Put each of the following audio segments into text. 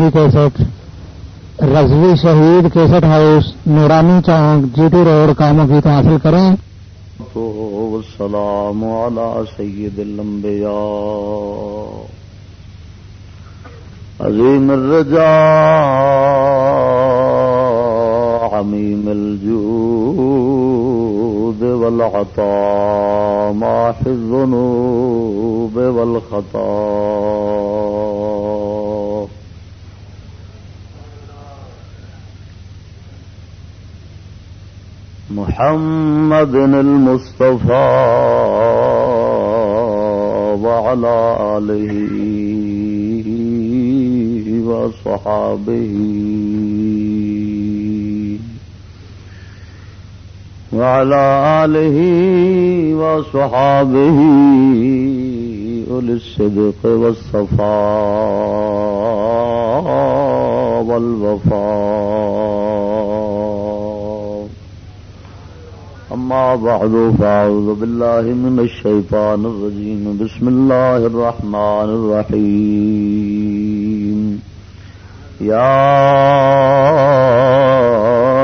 دی cassette Rizvi شہید cassette house نورانی چوک جی T road کاموں کی تو حاصل کریں۔ السلام على سید الانبیاء۔ عظیم الرجا عمیم الجود والعطاء، ماح الذنوب والخطاء۔ محمد المصطفى وعلى آله وصحابه وعلى آله وصحابه أولي الصدق والصفاء والوفاء أما بعد، فأعوذ بالله من الشيطان الرجيم. بسم الله الرحمن الرحيم. يا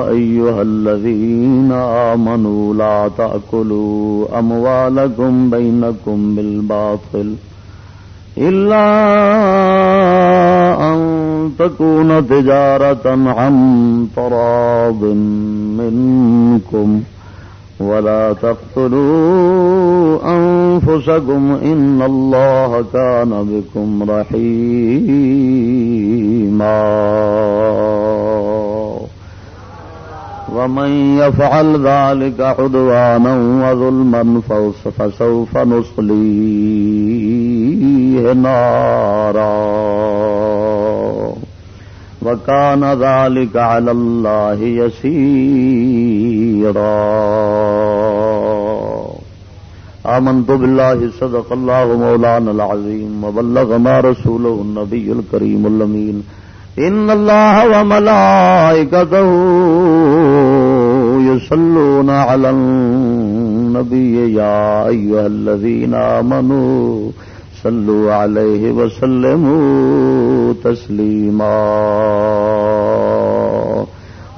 أيها الذين آمنوا لا تأكلوا أموالكم بينكم بالباطل إلا أن تكون تجارة عن طراب منكم. ولا تقتلوا أنفسكم إن الله كان بكم رحيما. ومن يفعل ذلك عدوانا وظلما فسوف نصليه نارا. وكان ذلك على الله يسير يسيرا آمنت بالله صدق الله مولانا العظيم وبلغ ما رسوله النبي الكريم اللمين إن الله وملائكته يصلون على النبي يا أيها الذين آمنوا صلوا عليه وسلموا تسليما.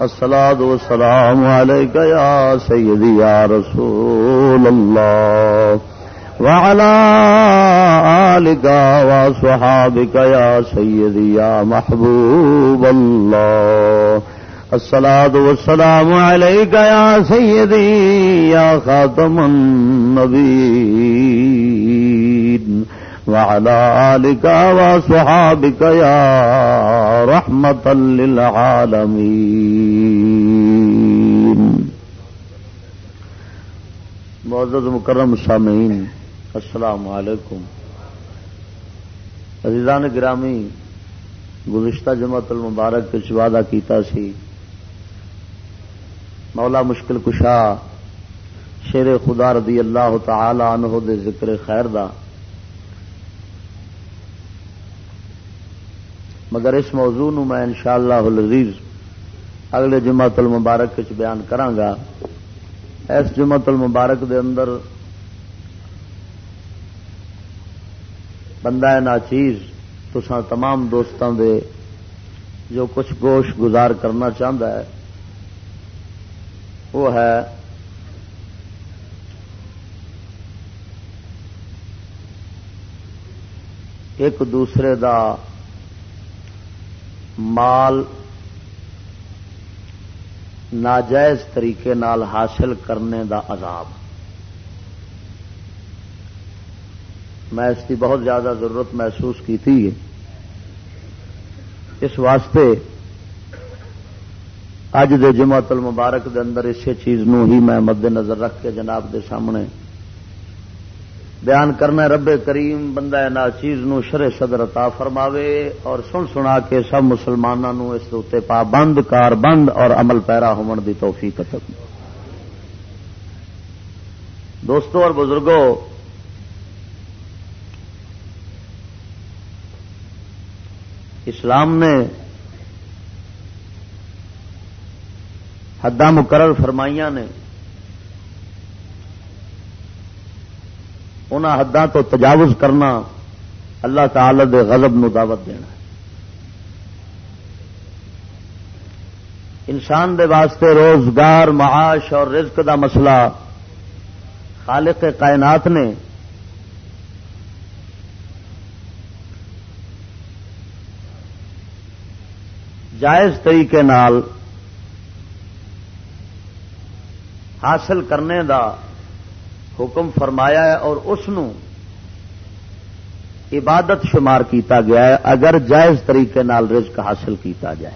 الصلاة والسلام عليك يا سيدي يا رسول الله. وعلى آلك وصحابك يا سيدي يا محبوب الله. الصلاة والسلام عليك يا سيدي يا خاتم النبيين. وعلى آلك وصحابك يا رحمة للعالمين. معزز مکرم سامعین، السلام علیکم. عزیزان گرامی، گزشتہ جمعت المبارک کے وعدہ کیتا سی، مولا مشکل کشا، شیر خدا رضی اللہ تعالی عنہ دے ذکر خیر دا مگر اس موضوع نو میں انشاءاللہ العزیز اگلے جمعت المبارک چ بیان کرانگا اس جمعت المبارک دے اندر بندہ ناچیز تو تمام دوستوں دے جو کچھ گوش گزار کرنا چاہتا ہے، وہ ہے ایک دوسرے دا مال ناجائز طریقے نال حاصل کرنے دا عذاب۔ میں اس کی بہت زیادہ ضرورت محسوس کی تھی۔ اس واسطے اج دے جمعت المبارک دے اندر اسی چیز نو ہی میں مد نظر رکھ کے جناب دے سامنے بیان کرنا رب کریم بندہ نا چیز نو شر صدر عطا فرماوے اور سن سنا کے سب مسلمانوں اس اتنے پابند کار بند اور عمل پیرا ہون دی توفیق عطا دوستو اور بزرگوں اسلام نے حداں مقرر فرمائیاں نے ان حداں تو تجاوز کرنا اللہ تعالی دے غضب نو دعوت دینا انسان دے واسطے روزگار، معاش اور رزق دا مسئلہ خالق کائنات نے جائز طریقے نال حاصل کرنے دا حکم فرمایا ہے اور اس عبادت شمار کیتا گیا ہے، اگر جائز طریقے نال رزق حاصل کیتا جائے۔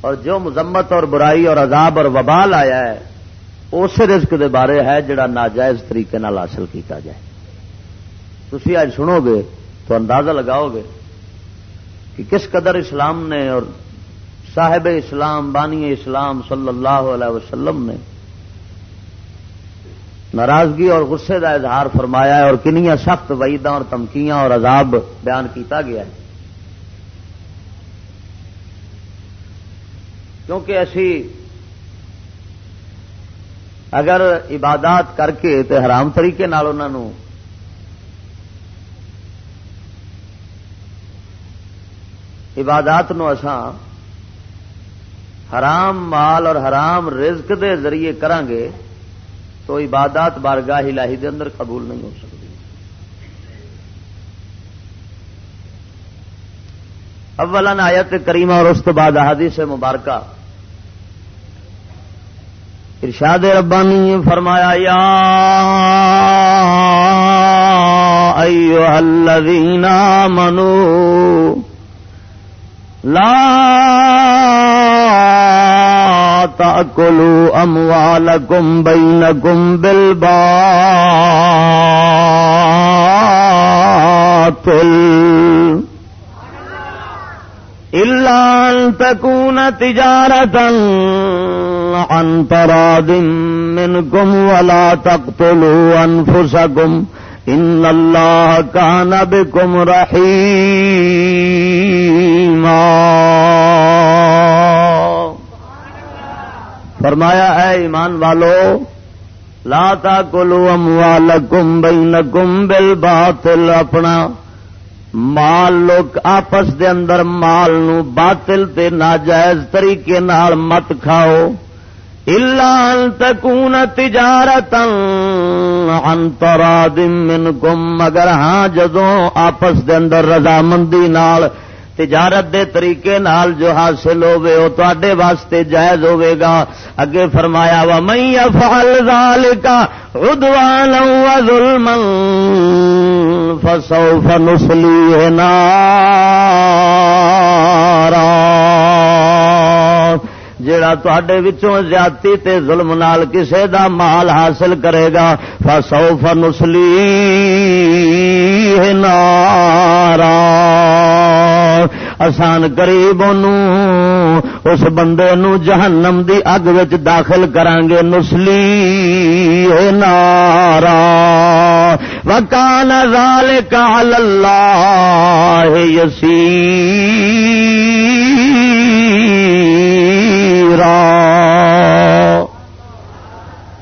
اور جو مذمت اور برائی اور عذاب اور وبال آیا ہے اس رزق دے بارے ہے جڑا ناجائز طریقے نال حاصل کیتا جائے۔ تھی آج سنو گے تو اندازہ لگاؤ گے کہ کس قدر اسلام نے اور صاحب اسلام، بانی اسلام صلی اللہ علیہ وسلم نے ناراضگی اور غصے کا اظہار فرمایا ہے اور کنیا سخت وعیداں اور تمکیاں اور عذاب بیان کیتا گیا ہے۔ کیونکہ اسی اگر عبادات کر کے تو حرام طریقے انہوں عبادات نو اساں حرام مال اور حرام رزق دے ذریعے کرانگے تو عبادات بارگاہ الہی دے اندر قبول نہیں ہو سکتی۔ اولن آیت کریمہ اور اس کے بعد احادیث مبارکہ۔ ارشاد ربانی فرمایا، یا ایوہ الذین آمنوا، لا تأکلوا اموالکم بینکم بالباطل. إلا أن تكون تجارة عن تراد منكم ولا تقتلوا أنفسكم. إن الله كان بكم رحيما. فرمایا، اے ایمان والو، لا تاکلوا اموالکم بینکم بالباطل، اپنا مال لوگ آپس دے اندر مال نو باطل تے ناجائز طریقے نال مت کھاؤ۔ تکون تجارت انتراد منکم، مگر ہاں جدوں آپس دے اندر رضامندی نال تجارت دے طریقے نال جو حاصل ہوے وہ تے واسطے جائز ہوے گا۔ اگے فرمایا وا مئی افعل ذالک عدوانا و ظلما فسوف نصلیه نارا۔ جڑا تے زیادتی تے ظلم نال کسے دا مال حاصل کرے گا، فسوف نسلی نارا۔ آسان قریب اس بندے نو جہنم دی اگ وچ داخل کران گے نسلی نارا وکان ذالک علی اللہ یسی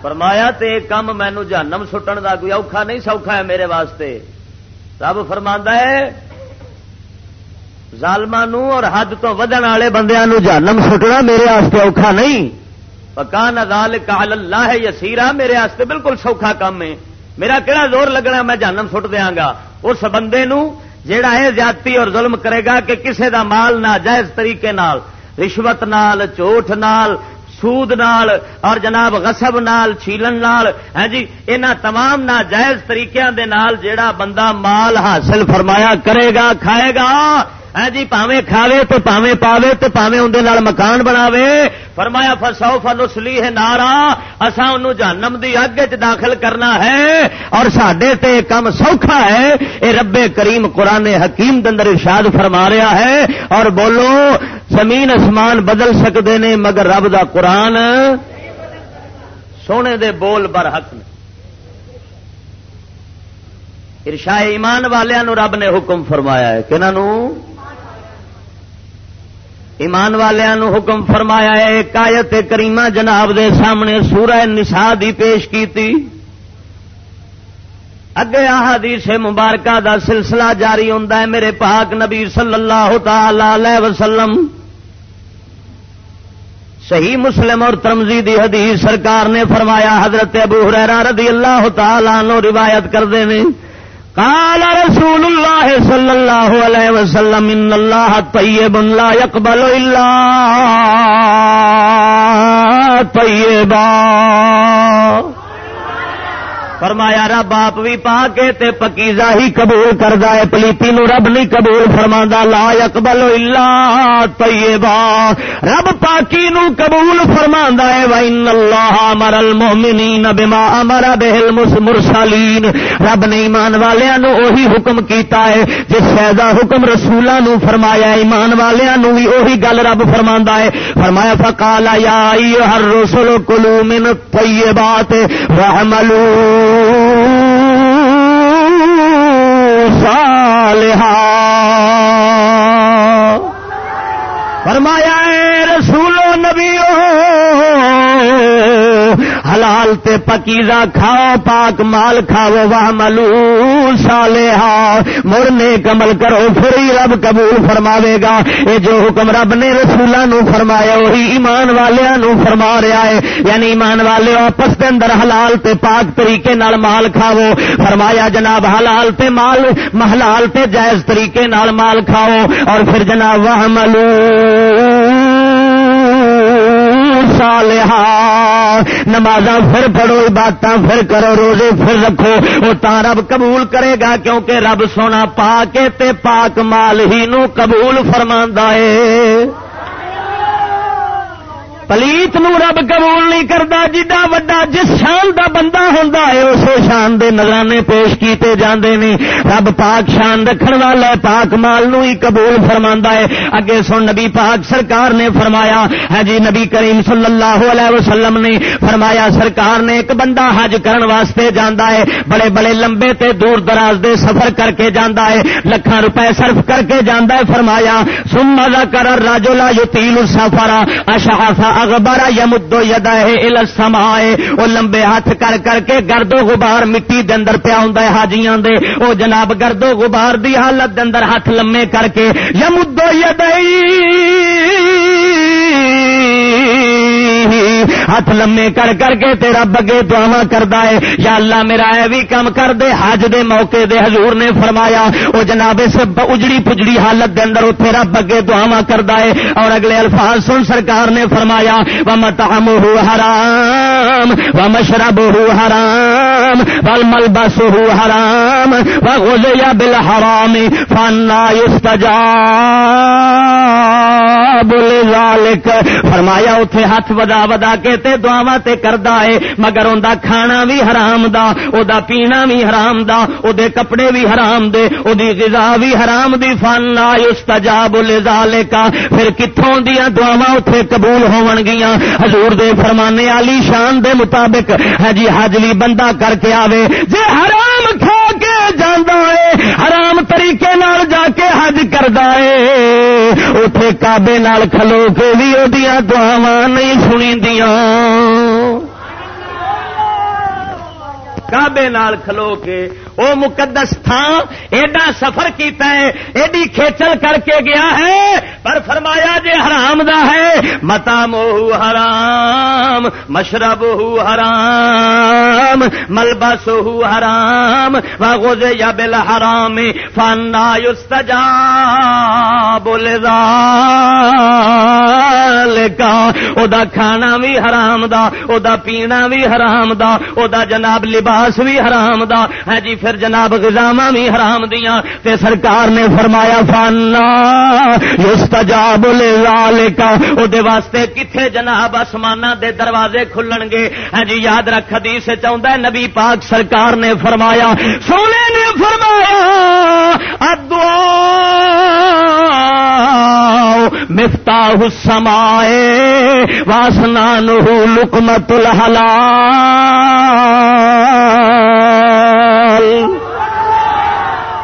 فرمایا تے کم مینو جہنم سٹن کا کوئی اوکھا نہیں سوکھا ہے میرے واسطے رب فرما ہے ظالمانو اور حد تو ودن والے بندیا جہنم سٹنا میرے واسطے اوکھا نہیں۔ پکان ادال کال اللہ ہے یسیرا میرے واسطے بالکل سوکھا کام ہے۔ میرا کہڑا زور لگنا میں جہنم سٹ دیا گا؟ اس بندے نو جیڑا ہے زیادتی اور ظلم کرے گا کہ کسے دا مال نہ جائز طریقے نال، رشوت نال، چوٹ نال، سود نال، اور جناب غصب نال، چھیلن نال ہاں جی انہاں تمام ناجائز طریقے دے نال جیڑا بندہ مال حاصل فرمایا کرے گا، کھائے گا ہاں جی پاوے کھاوے تو پاوے پاوے تو پاوے اندر مکان بناوے۔ فرمایا فسو فنسلی ہے نارا۔ اصا ان جانم دی اگ چ داخل کرنا ہے اور سڈے تے کم سوکھا ہے۔ اے رب کریم قرآن حکیم دندر ارشاد فرما رہا ہے اور بولو، زمین اسمان بدل سکتے نے مگر رب دا قرآن سونے دے بول بر حق نے۔ ارشا ایمان والوں رب نے حکم فرمایا ہے کہ ایمان والوں حکم فرمایا ہے کایت کریمہ جناب دے سامنے سورہ نسا دی پیش کی اگے احادیث مبارکہ دا سلسلہ جاری ہوتا ہے میرے پاک نبی صلی اللہ تعالی وسلم۔ صحیح مسلم اور ترمزی دی حدیث سرکار نے فرمایا، حضرت ابو حریرہ رضی اللہ تعالی نو روایت کر دے نے۔ قال رسول الله صلى الله عليه وسلم ان الله طيب لا يقبل الا طیبا فرمایا، رب آپ بھی پا کے تے پکیزا ہی قبول کردا ہے۔ پلیتی نو رب نہیں قبول فرما لا اکبل الا طیبا رب پاکی نو قبول فرما ہے۔ وان اللہ امر المؤمنین بما امر به المرسلین رب نے ایمان والےاں نو وہی حکم کیتا ہے۔ جس شہدا حکم رسولاں نو فرمایا، ایمان والےاں نو بھی وہی گل رب فرماندا ہے۔ فرمایا، فقال یا ایھا الرسل کلوا من الطیبات واعملوا۔ صالحا. فرمایا رسولو نبیو حلال تے پکیزا کھاؤ، پاک مال کھاؤ، واہ ملو سالے مڑ نیک عمل کرو، پھر ہی رب قبول فرماوے گا۔ یہ جو حکم رب نے رسولہ نو فرمایا، وہی ایمان والے نو فرما رہا ہے۔ یعنی ایمان والے آپس کے اندر حلال تے پاک طریقے نال مال کھاو فرمایا، جناب، حلال تے مال محلال تے جائز طریقے نال مال کھاؤ۔ اور پھر جناب، واہ ملو صالحا۔ نماز پھر پڑھو، عبادتاں پھر کرو، روزے پھر رکھو۔ وہ تا رب قبول کرے گا کیونکہ رب سونا پا کے تے پاک مال ہی نو قبول فرما ہے۔ پلیت نو رب قبول نہیں کرتا جا وا جس شان دا بندہ ہوں اسے شان دے نظرانے پیش کیتے جاندے نے۔ رب پاک شان رکھن والا پاک مال نو ہی قبول فرما ہے۔ اگے سن، نبی پاک سرکار نے فرمایا ہے جی نبی کریم صلی اللہ علیہ وسلم نے فرمایا، سرکار نے ایک بندہ حج کرن واسطے جانا ہے۔ بڑے بڑے لمبے تے دور دراز دے سفر کر کے جانا ہے۔ لکھان روپے صرف کر کے جانا ہے۔ فرمایا سم مزا کر راجولا یتیل سفرا اغبارا یمدو یدا ہے سمائے وہ لمبے ہاتھ کر کر کے گردو غبار مٹی دے اندر پیا ہوں حاجیاں دے۔ او جناب گردو غبار دی حالت دے اندر ہاتھ لمے کر کے۔ یمدو یدئی ہاتھ لمے کر کر کے تیرا بگے دعوا کرتا ہے۔ یا اللہ میرا اے بھی کم کر دے۔ حج دے موقع دے حضور نے فرمایا وہ جناب اس اجڑی پجڑی حالت دے اندر اتنے رب اگے دعوا کرتا ہے۔ اور اگلے الفاظ سن سرکار نے فرمایا و متام ہو حرام و مشرب ہو حرام و ملبس ہو حرام و غزیا بل حرام فانا استجا بولے فرمایا اتنے ہاتھ ودا ودا کے تے دعوا تے کردا ہے مگر اوندا کھانا بھی حرام دا او دا پینا بھی حرام دا او دے کپڑے بھی حرام دے او دی غذا بھی حرام دی فن لا یستجاب لذالک پھر کتھوں دیاں دعاواں اوتھے قبول ہون گیاں حضور دے فرمانے علی شان دے مطابق ہے جی حج بھی بندہ کر کے آوے جے حرام کے جانا ہے، حرام طریقے نال جا کے حج کردا ہے۔ اتے کابے نال کھلو کے بھی وہ دعوا نہیں سنی دیاں کابے نال کھلو کے او مقدس تھان ایڈا سفر کیتا ہے، ایڈی کھیچل کر کے گیا ہے۔ پر فرمایا جے حرام دا ہے متا موہ حرام، مشرب ہو حرام، ملبس ہو حرام واغوز یا بل حرام، فانا یستجا بولے کا او دا کھانا بھی حرام دا، او دا پینا بھی حرام دا، او دا جناب لباس لباس بھی حرام دا۔ ہے جی پھر جناب گزاوا بھی حرام دیا۔ تے سرکار نے فرمایا، فانا یستجاب لذالک۔ او دے واسطے کتھے جناب آسمان دے دروازے کھلن گے؟ ہاں جی یاد رکھ، حدیث چاہتا ہے، نبی پاک سرکار نے فرمایا، سونے نے فرمایا ادعا مفتاح السمائے واسنان لکمت الحلال.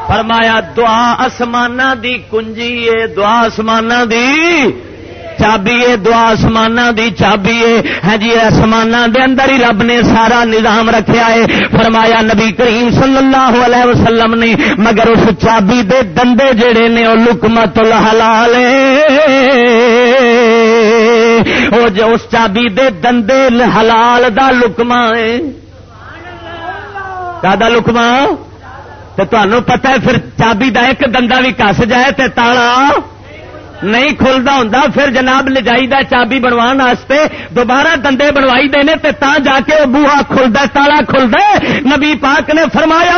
فرمایا، دعا آسمان دی کنجی ہے، دعا آسمان دی چابی ہے، دعا آسمان دی چابی ہے۔ ہاں جی آسمان دے اندر ہی رب نے سارا نظام رکھیا ہے۔ فرمایا، نبی کریم صلی اللہ علیہ وسلم نے، مگر اس چابی دے دندے جڑے نے، وہ لکمت الحلال ہو جو اس چابی دے دندے حلال دا لکما ہے۔ دادا لکما تو تمہیں پتا ہے، پھر چابی دا ایک دندا بھی کس جائے تے تالا۔ نہیں کھلتا ہوں پھر جناب لجائی دا چابی بنوا دوبارہ دندے بنوائی دے تے تا جا کے بوہا کھلتا تالا کھلتا نبی پاک نے فرمایا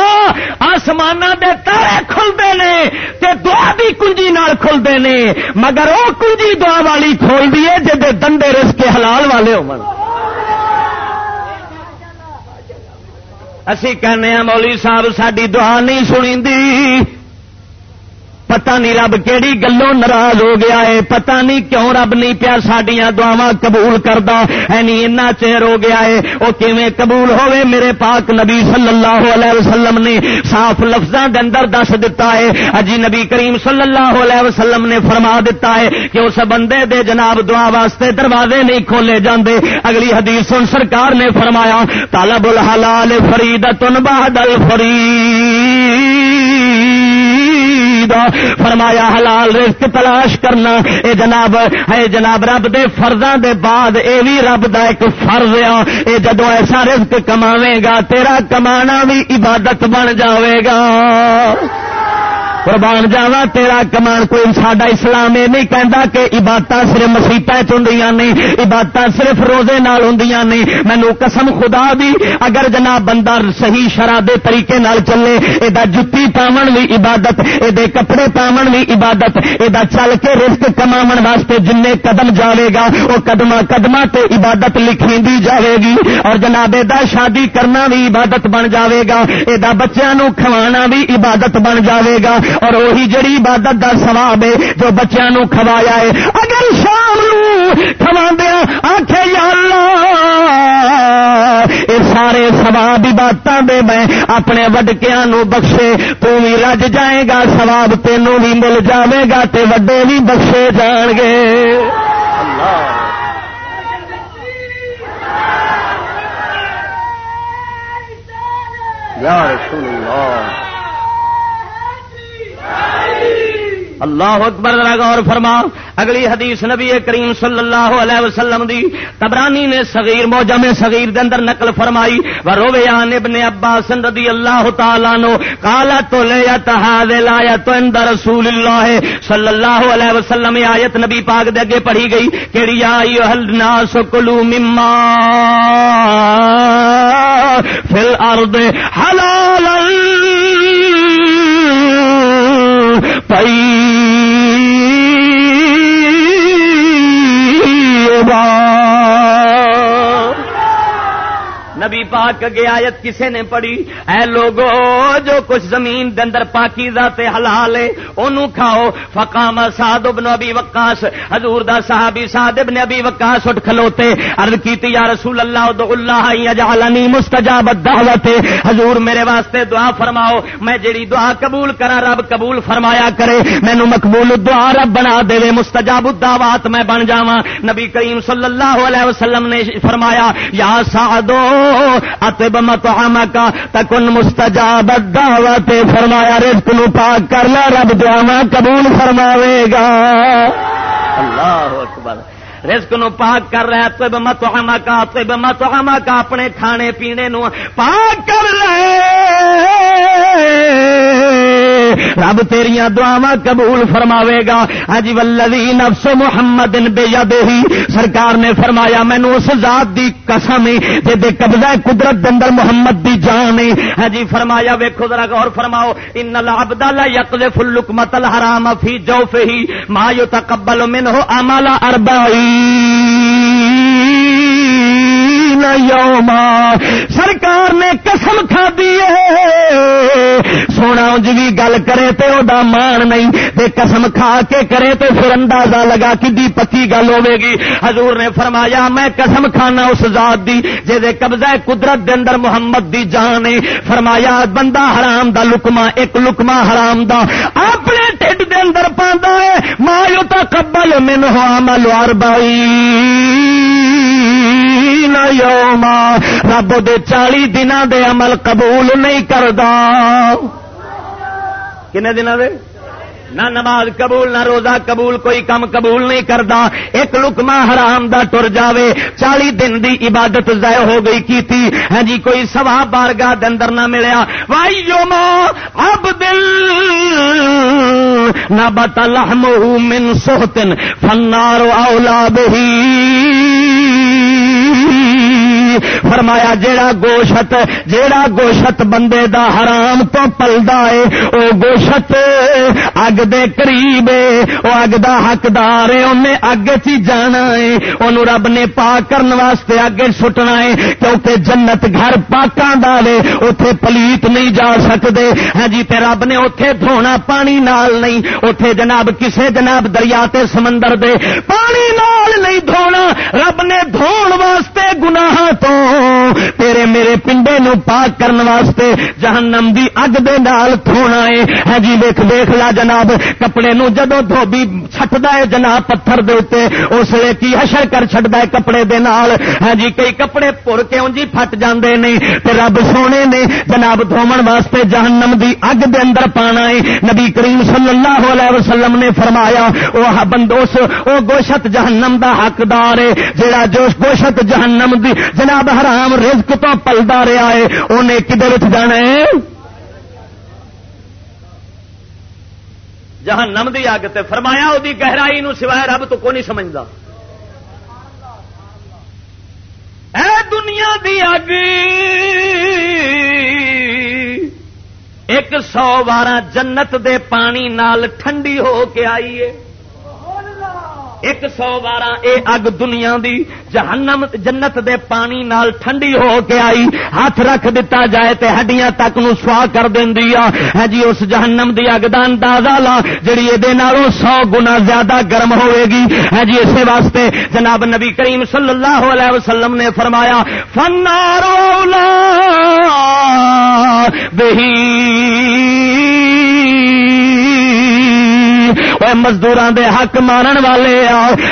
آسمان دے تارے کھلتے نے تے دعا بھی کنجی نال کھلتے نے، مگر وہ کنجی دعا والی کھول دی ہے جی دندے رس کے حلال والے ہو اسی کہنے ہیں مولی صاحب ساری دعا نہیں سنی پتہ نہیں رب کہڑی گلوں ناراض ہو گیا ہے، پتہ نہیں کیوں رب نہیں پیا سڈیا دعوا قبول کرتا ہے۔ اتنا چیر ہو گیا ہے وہ کیویں قبول ہوئے میرے پاک نبی صلی اللہ علیہ وسلم نے صاف لفظوں کے اندر دس دتا ہے۔ اجی نبی کریم صلی اللہ علیہ وسلم نے فرما دیتا ہے کہ اس بندے دے جناب دعا واسطے دروازے نہیں کھولے جاندے۔ اگلی حدیث سن سرکار نے فرمایا طالب الحلال فرید تن بہادل فرید فرمایا حلال رزق تلاش کرنا۔ اے جناب اے جناب، رب دے فرضاں دے بعد اے بھی رب دا ایک فرض آ اے جدو ایسا رزق کماویں گا، تیرا کمانا بھی عبادت بن جاوے گا۔ قربان جاوا تیرا کمان کوئی ساڈا اسلام یہ نہیں کہتا کہ عبادت صرف مسیحت ہوں نہیں عبادت صرف روزے نال ہوں مینو قسم خدا بھی اگر جناب بندہ صحیح شرح دے طریقے نال چلے یہ جتی پاون بھی عبادت یہ کپڑے پاون بھی عبادت یہ چل کے رسک کما واسطے جن قدم جاوے گا وہ قدم قدم تے عبادت لکھی دی جاوے گی۔ اور جناب یہ شادی کرنا بھی عبادت بن جاوے گا یہ بچوں کھوانا بھی عبادت بن جاوے گا۔ اور وہی جڑی عبادت کا سواب ہے جو بچوں کھوایا ہے۔ اگر شام کھوا دیا آخ یہ سارے سواب عبادت دے میں اپنے وڈکیا بخشے، تو بھی رج جائے گا سواب تینوں بھی مل جاوے گا، تے وڈے بھی بخشے جان گے۔ اللہ یا رسول اللہ۔ اللہ اکبر غور فرما۔ اگلی حدیث نبی کریم صلی اللہ علیہ وسلم دی تبرانی نے صغیر موجہ میں صغیر دے اندر نقل فرمائی۔ و رویان ابن عباس رضی اللہ تعالیٰ نو قالا تو لیت حاضل آیت اند رسول اللہ۔ صلی اللہ علیہ وسلم آیت نبی پاک دے اگے پڑھی گئی کیڑی آئی الناس کلو مما فی الارض حلالا سعید نبی پاک اگے آیت کسے نے پڑھی؟ اے لوگو، جو کچھ زمین دے اندر پاکیزہ تے حلال ہے اونوں کھاؤ۔ فقام سعد بن ابی وقاص۔ حضور دا صحابی سعد بن ابی وقاص اٹھ کھلوتے۔ عرض کیتی، یا رسول اللہ دع اللہ یجعلنی مستجاب الدعوت۔ حضور میرے واسطے دعا فرماؤ۔ میں جڑی دعا قبول کرا رب قبول فرمایا کرے۔ مینوں مقبول دعا رب بنا دے، مستجاب الدعوات میں بن جاواں۔ نبی کریم صلی اللہ علیہ وسلم نے فرمایا، یا سعدو اتب متعم کا تکن مستجاب دعوت فرمایا رزق نو پاک کر لا رب دعا قبول فرماوے گا۔ اللہ اکبر۔ رزق نو پاک کر رہا اتب متعم کا اتب متعم کا اپنے کھانے پینے نو پاک کر رہے۔ رب تیریا دعوا قبول فرماوے گا۔ ہاں جی، ہی ولوی نفس محمد بے ہی سرکار نے فرمایا مینو اس ذات دی قسم جی قبضہ قدرت اندر محمد دی جان ہے۔ ہاں جی فرمایا ویکو ذرا غور فرماؤ۔ ان العبد لا يقذف اللقمه الحرام في جوفه ما يتقبل منه عمل 40 یوما، سرکار نے قسم کھا دی سونا انج بھی گل کرے تے او دا مان نہیں، تے قسم کھا کے کرے تے پھر اندازہ لگا کدی پکی گل ہوے گی۔ حضور نے فرمایا، میں قسم کھانا اس ذات دی جے دے قبضہ قدرت دے اندر محمد دی جان فرمایا، بندہ حرام دا لقمہ ایک لقمہ حرام دا اپنے ٹھڈ دے اندر پاندا ہے۔ ما یتقبل منه عمل 40 سبعین یوما رب دے چالی دن دے عمل قبول نہیں کردا۔ کنے دن دے؟ نہ نماز قبول، نہ روزہ قبول، کوئی کم قبول نہیں کرتا ایک لکما حرام دا ٹر جاوے۔ چالی دن دی عبادت ضائع ہو گئی کیتی۔ ہاں جی کوئی سوا بارگاہ دندر نہ ملیا۔ وائی جو اب دل نہ بتا لہم من سوتن فنارو اولا بہی۔ فرمایا، جیڑا گوشت جیڑا گوشت بندے دا حرام تو پلدا ہے، او گوشت اگ دے قریب ہے، او اگ دا حقدار ہے، اونے اگ چ جانا ہے، اونوں رب نے پاک کرن واسطے اگے سٹنا ہے، کیونکہ جنت گھر پاکاں دا وے اوتھے پلیت نہیں جا سکدے۔ ہاں جی تے رب نے اوتھے دھونا پانی نال نہیں، اوتھے جناب، کسے جناب دریا تے سمندر دے پانی نال نہیں دھونا، رب نے دھون واسطے گناہ تو۔ تیرے میرے پنڈے نو پاک کرن واسطے جہنم دی اگ دے نال دھونا ہے ہاں جی ویکھ ویکھ لا جناب، کپڑے نو جدو دھوبی چھٹدا ہے جناب پتھر دے اوتے اس لیے کی حشر کر چھڈدا ہے کپڑے دے نال۔ ہاں جی کئی کپڑے پور کے جی پھٹ جاندے نہیں؟ تے رب سونے نے جناب دھومن واسطے جہنم دی اگ دے اندر پانا ہے نبی کریم صلی اللہ علیہ وسلم نے فرمایا او بندوس او گوشت جہنم دا حقدار ہے جیڑا جو گوشت جہنم دی جناب حرام رزق تو پلدا رہا ہے، انہیں کدھر جانا ہے؟ جہاں نم دی اگ تے فرمایا وہ گہرائی نو سوائے رب تو کو نہیں سمجھتا اے دنیا دی اگ، ایک سو بارہ جنت دے پانی نال ٹھنڈی ہو کے آئی ہے۔ ایک سو بارہ اے اگ دنیا دی جہنم جنت دے پانی نال ٹھنڈی ہو کے آئی۔ ہاتھ رکھ دیتا جائے تے ہڈیاں تک نو سوا کر دینی ہے ہاں جی اس جہنم دی اگ دا اندازہ لا، جڑی یہ نالوں سو گنا زیادہ گرم ہوئے گی۔ ہے جی اسی واسطے جناب نبی کریم صلی اللہ علیہ وسلم نے فرمایا فنارو بہی مزدور دے حق مارن والے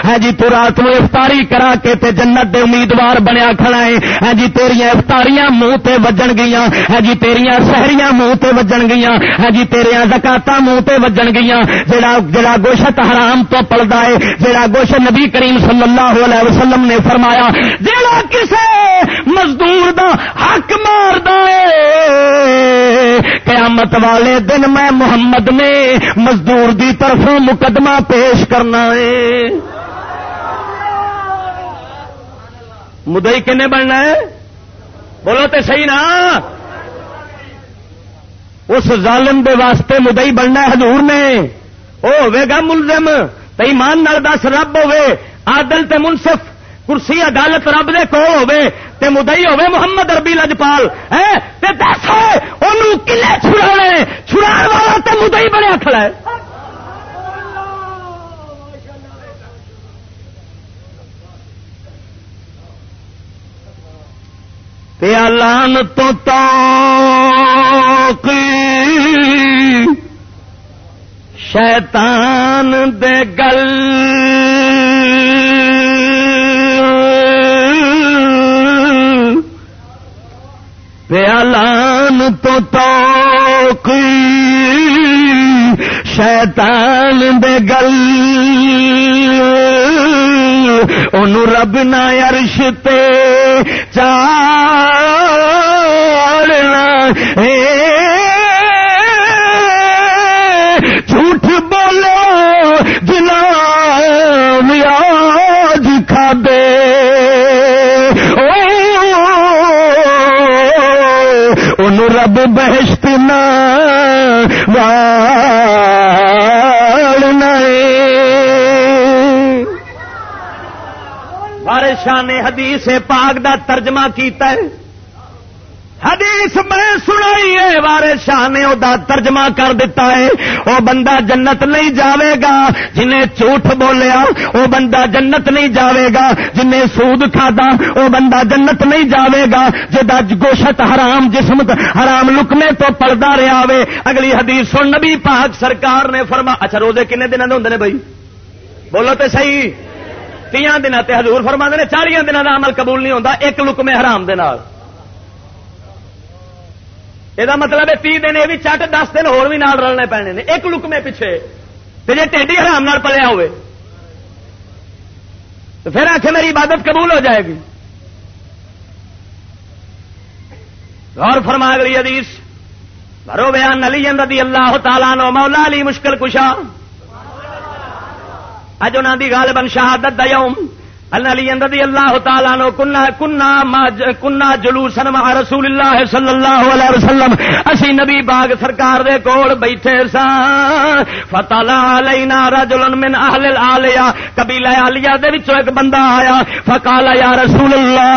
ہے جی تو رات میں افطاری کرا کے تے جنت دے امیدوار بنیا کھڑا ہے ہے جی تیریا افطاریاں منہ تے وجن گیا ہے جی تیریا سہریاں منہ تے وجن گیا ہے جی تیریا زکاتا منہ تے وجن گیا جڑا جڑا گوشت حرام تو پلدا ہے جڑا گوشت نبی کریم صلی اللہ علیہ وسلم نے فرمایا جڑا کسے قیامت والے دن میں محمد نے مزدور دی طرفوں مقدمہ پیش کرنا ہے۔ مدئی کنے بننا ہے؟ بولو تو صحیح نا۔ اس ظالم دے واسطے مدئی بننا ہے حضور نے۔ وہ گا ملزم تئی مان نال دس رب ہوے عادل تے منصف، کرسی عدالت رب دے کو ہوے تے مدئی ہوے محمد اربی لجپال دس کلے چھڑا چھڑا والا تے مدئی بنیا کھڑا ہے۔ لان تو شیطان دے گل پیالان تو توقی شیطان دے گل۔ ان رب نہ عرش تے چارنا اے ان رب بہشت نہ نے حدیث پاک دا ترجمہ کیتا ہے۔ حدیث میں سنائی ہے شاہ نے وہ ترجمہ کر دیتا ہے۔ وہ بندہ جنت نہیں جاوے گا جنہیں جھوٹ بولیا وہ بندہ جنت نہیں جاوے گا جنہیں سود کھادا وہ بندہ جنت نہیں جاوے گا۔ جدا گوشت حرام جسم حرام لکنے تو پڑتا رہا اگلی حدیث سن، نبی پاک سرکار نے فرما اچھا روزے کنے دن ہوں نے بھائی؟ بولو تو صحیح۔ تیاں دن حضور فرما نے چالیا دنوں کا عمل قبول نہیں ہوتا ایک لکمے حرام دے نال۔ یہ مطلب ہے تی دن یہ بھی چٹ دس دن ہو رلنے پینے نے ایک لکمے پیچھے جی ٹھنڈی حرام پلیا ہوئے تو پھر آخ میری عبادت قبول ہو جائے گی غور فرما گئی حدیث بھرو بیان علی رضی اللہ تعالیٰ نو مولا علی مشکل کشا اج انہوں کی گال بن شہادت دم علی رضی اللہ تعالیٰ نو کنا کنا کنا جلوسن مع رسول اللہ صلی اللہ علیہ وسلم۔ اسی نبی باغ سرکار دے کول بیٹھے سا فتلا علینا رجل من اہل الالیا قبیلہ علیہ دے وچوں ایک بندہ آیا۔ فقال یا رسول اللہ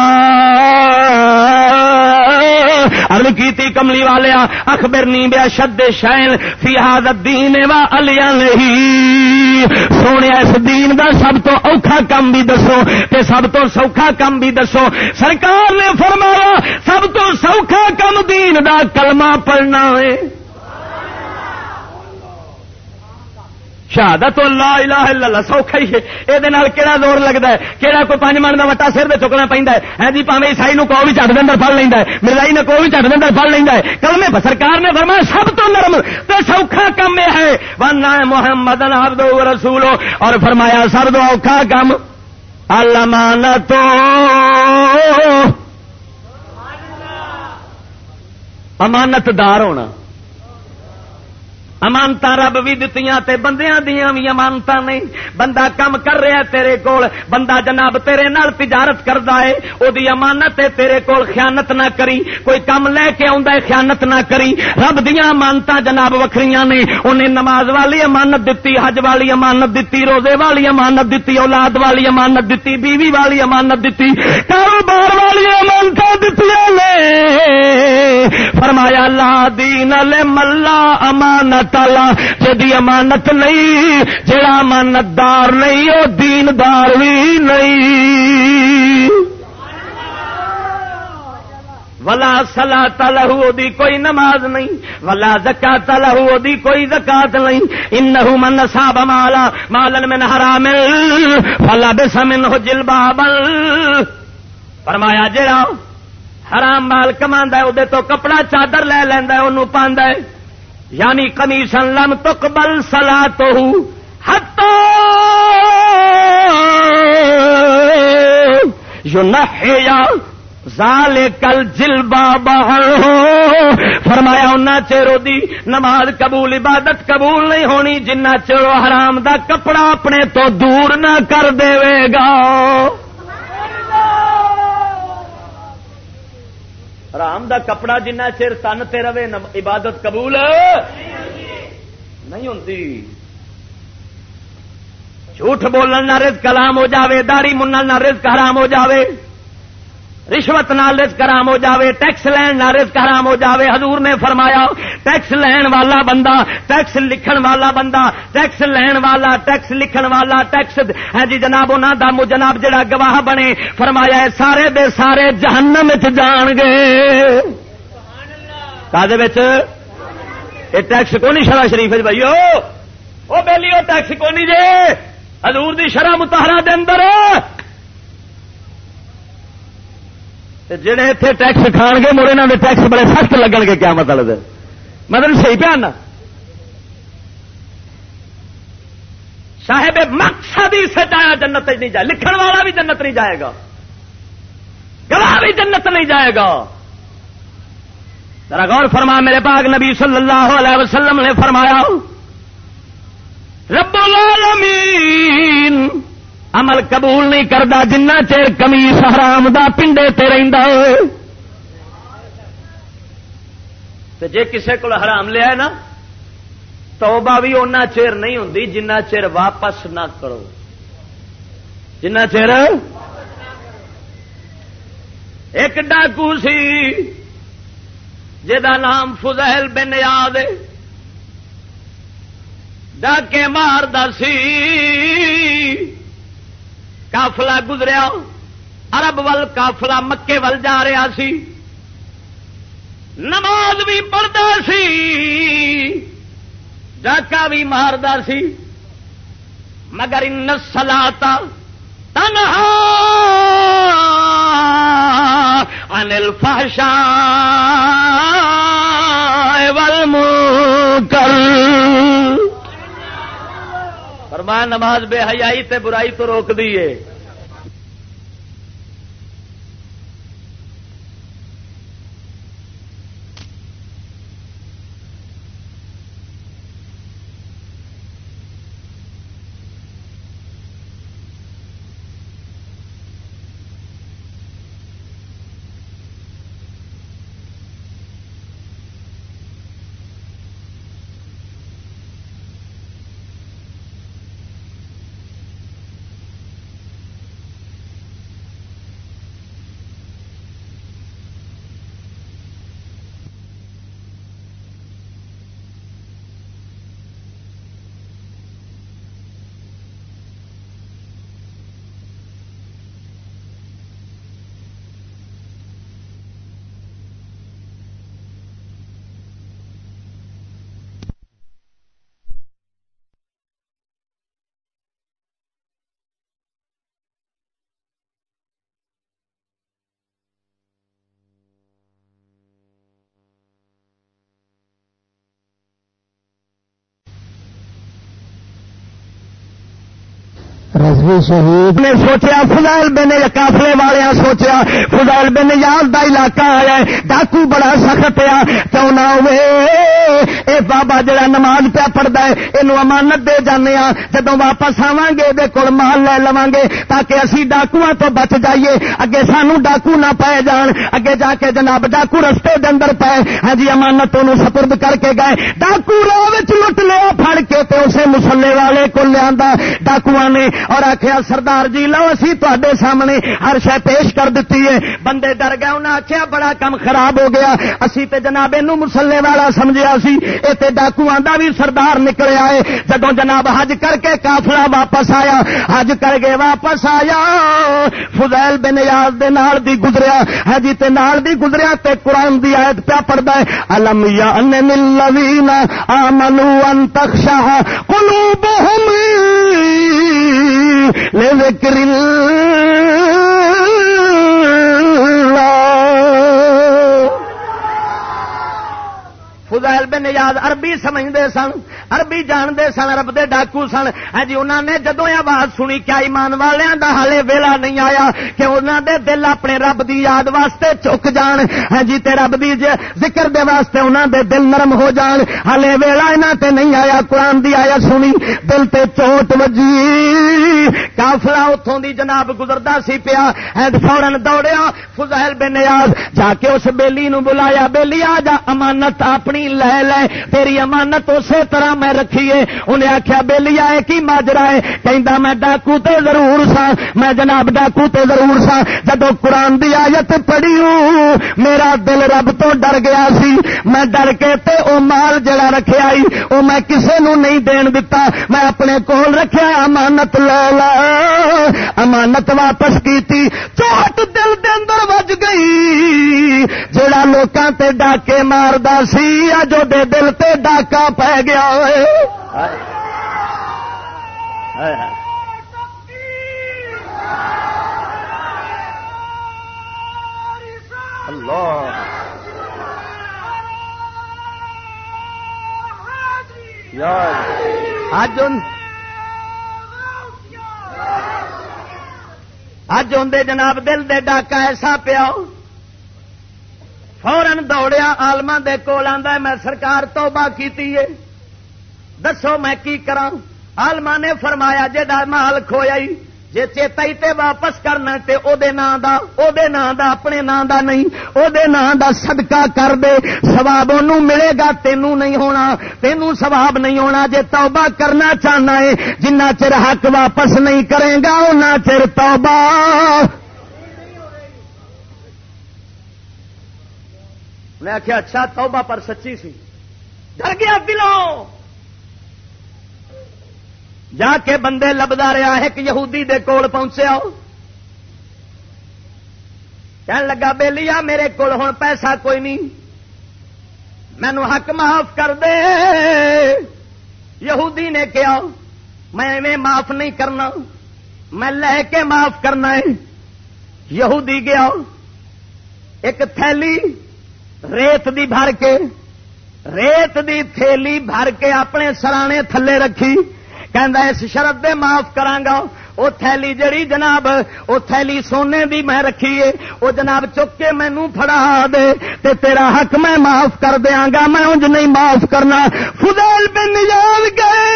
ارد کی کملی والیا اخبر نی بیا شد شین فی حادت دین و الیا نہیں سونے اس دین دا سب تو اوکھا کم بھی دسو۔ تے سب تو سوکھا کم بھی دسو۔ سرکار نے فرمایا، سب تو سوکھا کم دین دا کلمہ پڑھنا ہے۔ شہادت اللہ الہ الا اللہ، سوکھا ہی ہے۔ یہ کہڑا زور لگتا ہے؟ کہڑا کوئی پانچ من کا وٹا سر چکنا پہ ہے؟ ہاں جی پاوے عیسائی نو کو بھی چٹ دن پڑ لینا ہے۔ مرزائی نے کو بھی چٹ دن پڑ لینا ہے۔ کل میں سرکار نے فرمایا، سب تو نرم تو سوکھا کم یہ ہے۔ ورنہ محمد عبد رسول اور فرمایا، سب تو اوکھا کم المانت امانت دار ہونا۔ امانت رب بھی دتیاں تے بندیاں دیاں بھی امانت نہیں بندہ کم کر رہا تیرے کول، بندہ جناب تیرے نال تجارت کردا ہے او دی امانت ہے تیرے کول، خیانت نہ کری۔ کوئی کم لے کے آندا ہے، خیانت نہ کری۔ رب دیاں امانت جناب وکھریاں نے۔ انہیں نماز والی امانت دتی، حج والی امانت دتی، روزے والی امانت دتی، اولاد والی امانت دتی، بیوی والی امانت دتی، کاروبار والی امانت دتی فرمایا، لا دین ملا امانت۔ تالا جدی امانت نہیں، جڑا امانت دار نہیں وہ دیندار بھی نہیں۔ ولا سلا تلہو دی کوئی نماز نہیں۔ ولا زکا تلہو دی کوئی زکات نہیں۔ انہو من صاب مالا مالن من حرام۔ فلا بس من جل فرمایا، جڑا حرام مال کما ہے تو کپڑا چادر لے لینا انہوں پاندا ہے۔ یعنی کمیشن لم تقبل سلا تو جو نہ زال کل جل بابا فرمایا ان چیرو دی نماز قبول، عبادت قبول نہیں ہونی جنہ چیرو حرام دا کپڑا اپنے تو دور نہ کر دے گا۔ رام دا کپڑا جنہ چر تن تے رہے عبادت قبول نہیں ہوتی جھوٹ بولن نہ رزق کلام ہو جاوے داڑی منن نہ رزق حرام ہو جاوے۔ رشوت نال رزق حرام ہو جاوے، ٹیکس لین نہ رزق حرام ہو جاوے۔ حضور نے فرمایا، ٹیکس لین والا بندہ، ٹیکس لکھن والا بندہ، ٹیکس لین والا، ٹیکس لکھن والا، ٹیکس ہے ہاں جی جناب انہوں دا جناب جڑا گواہ بنے، فرمایا ہے، سارے دے سارے جہنم جان گے۔ ٹیکس کو نہیں شرح شریف بھائی وہ بہلی وہ ٹیکس کو نہیں جے؟ حضور دی شرح متحرہ دے اندر۔ جہے اتنے ٹیکس کھان گے، مڑے یہاں ٹیکس بڑے سخت لگن گے، کیا مطلب مطلب صحیح پہ آنا صاحب مقصد ہی سے جایا جنت نہیں جائے، لکھن والا بھی جنت نہیں جائے گا، گواہ بھی جنت نہیں جائے گا۔ ذرا غور فرما، میرے پاک نبی صلی اللہ علیہ وسلم نے فرمایا، رب العالمین عمل قبول نہیں کرتا جنہ چیر کمیس حرام دا پنڈے تے جے کسے کو حرام لیا نا، توبہ بھی اُنہ چیر نہیں ہوں جنہ چیر واپس نہ کرو۔ جنہ چیر؟ ایک ڈاکو سی جا نام فضیل بن یاد ڈاکے مار سی۔ کافلا گزریا ارب ول کافلا مکے ول جا رہا سی۔ نماز بھی پڑھتا سی ڈاکا بھی ماردا سی۔ مگر ان سلاتا تنہا انل فاشا کر فرمایا نماز بے حیائی تے برائی تو روک دیے رضوی شہید نے سوچیا فضائل بن کافلے والے سوچیا فضائل بن یاد دا علاقہ آیا ڈاکو بڑا سخت آ کیوں نہ ہوئے؟ اے بابا جڑا نماز پیا پڑھتا ہے یہ امانت دے جانے ہاں جدو واپس آواں گے یہ کول مال لے لوا گے تاکہ اسی ڈاکو تو بچ جائیے۔ اگے سانو ڈاکو نہ پائے جان، اگے جا کے جناب ڈاکو رستے دے اندر پائے۔ ہاں جی امانت سپرد کر کے گئے۔ ڈاکو راہ لٹ لیا پھڑ کے تے اسے مسلے والے کو لیا ڈاکو نے اور آخیا سردار جی لو اسی تے سامنے ہر شہ پیش کر دیتی ہے. بندے ڈر گئے انہیں آخیا بڑا کم خراب ہو گیا۔ اسی تے جناب یہ مسلے والا سمجھا سی۔ یہ ڈاکو آدھا بھی سردار نکلیا ہے۔ جدو جناب حج کر کے کافلا واپس آیا، حج کر کے واپس آیا۔ فضیل بن یاد دے نال دی گزریا۔ ہے جی تے نال دی گزریا تے قرآن دی آیت پیا پڑھتا ہے۔ الم یا ان للذین آمنوا ان تخشع قلوبهم لذكر فضائل بن یاد عربی سمجھتے سن، عربی جانتے سن، رب دے ڈاکو سن۔ ہاں جی انہوں نے جدو آواز سنی کیا ایمان والوں کا ہالے ویلا نہیں آیا کہ انہوں دے دل اپنے رب دی یاد واسطے چک جان۔ ہاں جی تے رب دی ذکر دے واسطے انہوں دے دل نرم ہو جان۔ ہالے ویلا یہاں تے نہیں آیا، قرآن دی آیا سنی، دل تے چوٹ وجی کافلا اتوں دی جناب گزرتا سی پیا فورن دوڑیا۔ فضائل بن یاد جا کے اس بیلی نو بلایا، بیلی آ جا، امانت اپنی لے لے، تیری امانت اسی طرح میں رکھیے۔ انہیں آخیا بہلی آئے کی ماجرا ہے؟ کہ میں ڈاکو تے ضرور سا میں جناب ڈاکو تے ضرور سا جدو قرآن دی آیت پڑھی میرا دل رب تو ڈر گیا سی۔ میں ڈر کے تے او مال جڑا رکھے آئی وہ میں کسے نو نہیں دین دتا۔ میں اپنے کول رکھیا، امانت لے لا۔ امانت واپس کی چوٹ دل دے اندر وج گئی۔ جڑا لوکاں تے ڈاکے ماردا سی جو دے دل تے ڈاکا پی گیا اج اج اندر جناب، دل دے ڈاکا ایسا پیا فورن دوڑیا آلما دے کول آدھا میں سرکار توبہ کیتی ہے۔ دسو میں کی کرا آلما نے فرمایا جا مال کھویا جی چیتا ہی تے واپس کرنا تے او دے نام دا او دے نام دا، اپنے نام دا نہیں۔ او دے نام دا صدقہ کر دے سواب انہوں ملے گا، تینوں نہیں ہونا، تینوں سواب نہیں ہونا۔ جے توبہ کرنا چاہنا ہے، جنہ چر حق واپس نہیں کرے گا اُنہ چر توبہ۔ میں آخیا اچھا توبہ پر سچی سی۔ ڈر گیا دلوں۔ جا کے بندے لبدا رہا ایک یہودی دے کول پہنچیا کہن لگا بے لیا میرے کول ہوں پیسہ کوئی نہیں۔ مینو حق معاف کر دے۔ یہودی نے کیا میں معاف نہیں کرنا۔ میں لے کے معاف کرنا ہے۔ یہودی گیا۔ ایک تھیلی ریت دی بھر کے ریت دی تھیلی بھر کے اپنے سرانے تھلے رکھی کہ اس شرط دے معاف کرانگا وہ تھیلی جڑی جناب وہ تھیلی سونے دی میں رکھی ہے وہ جناب چک کے مینو فڑا دے، تے تیرا حق میں معاف کر دیا گا، میں انج نہیں معاف کرنا۔ فضیل بن یاد گئے،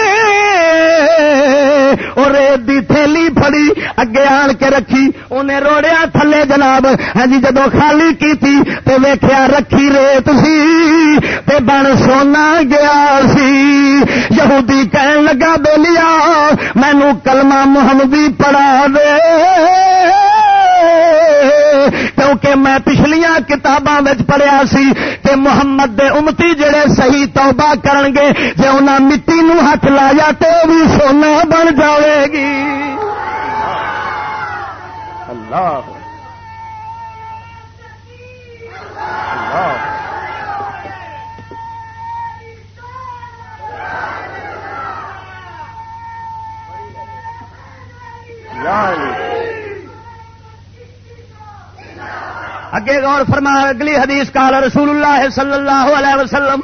اور ریت دی تھیلی فڑی اگے آن کے رکھی، انہیں روڑیا تھلے جناب۔ ہاں جی جدو خالی کی تھی تے ویخیا رکھی ریت سی، تے بن سونا گیا سی۔ یہودی کہن لگا، بے لیا مینو کلمہ محمد بھی پڑھا دے۔ کیونکہ میں پچھلیاں کتاباں پڑھیا سی کہ محمد دے امتی جڑے صحیح توبہ کرن گے جے انہاں مٹی نو ہاتھ لایا تو بھی سونا بن جاوے گی۔ اللہ۔ اگے غور فرما، اگلی حدیث کال رسول اللہ صلی اللہ علیہ وسلم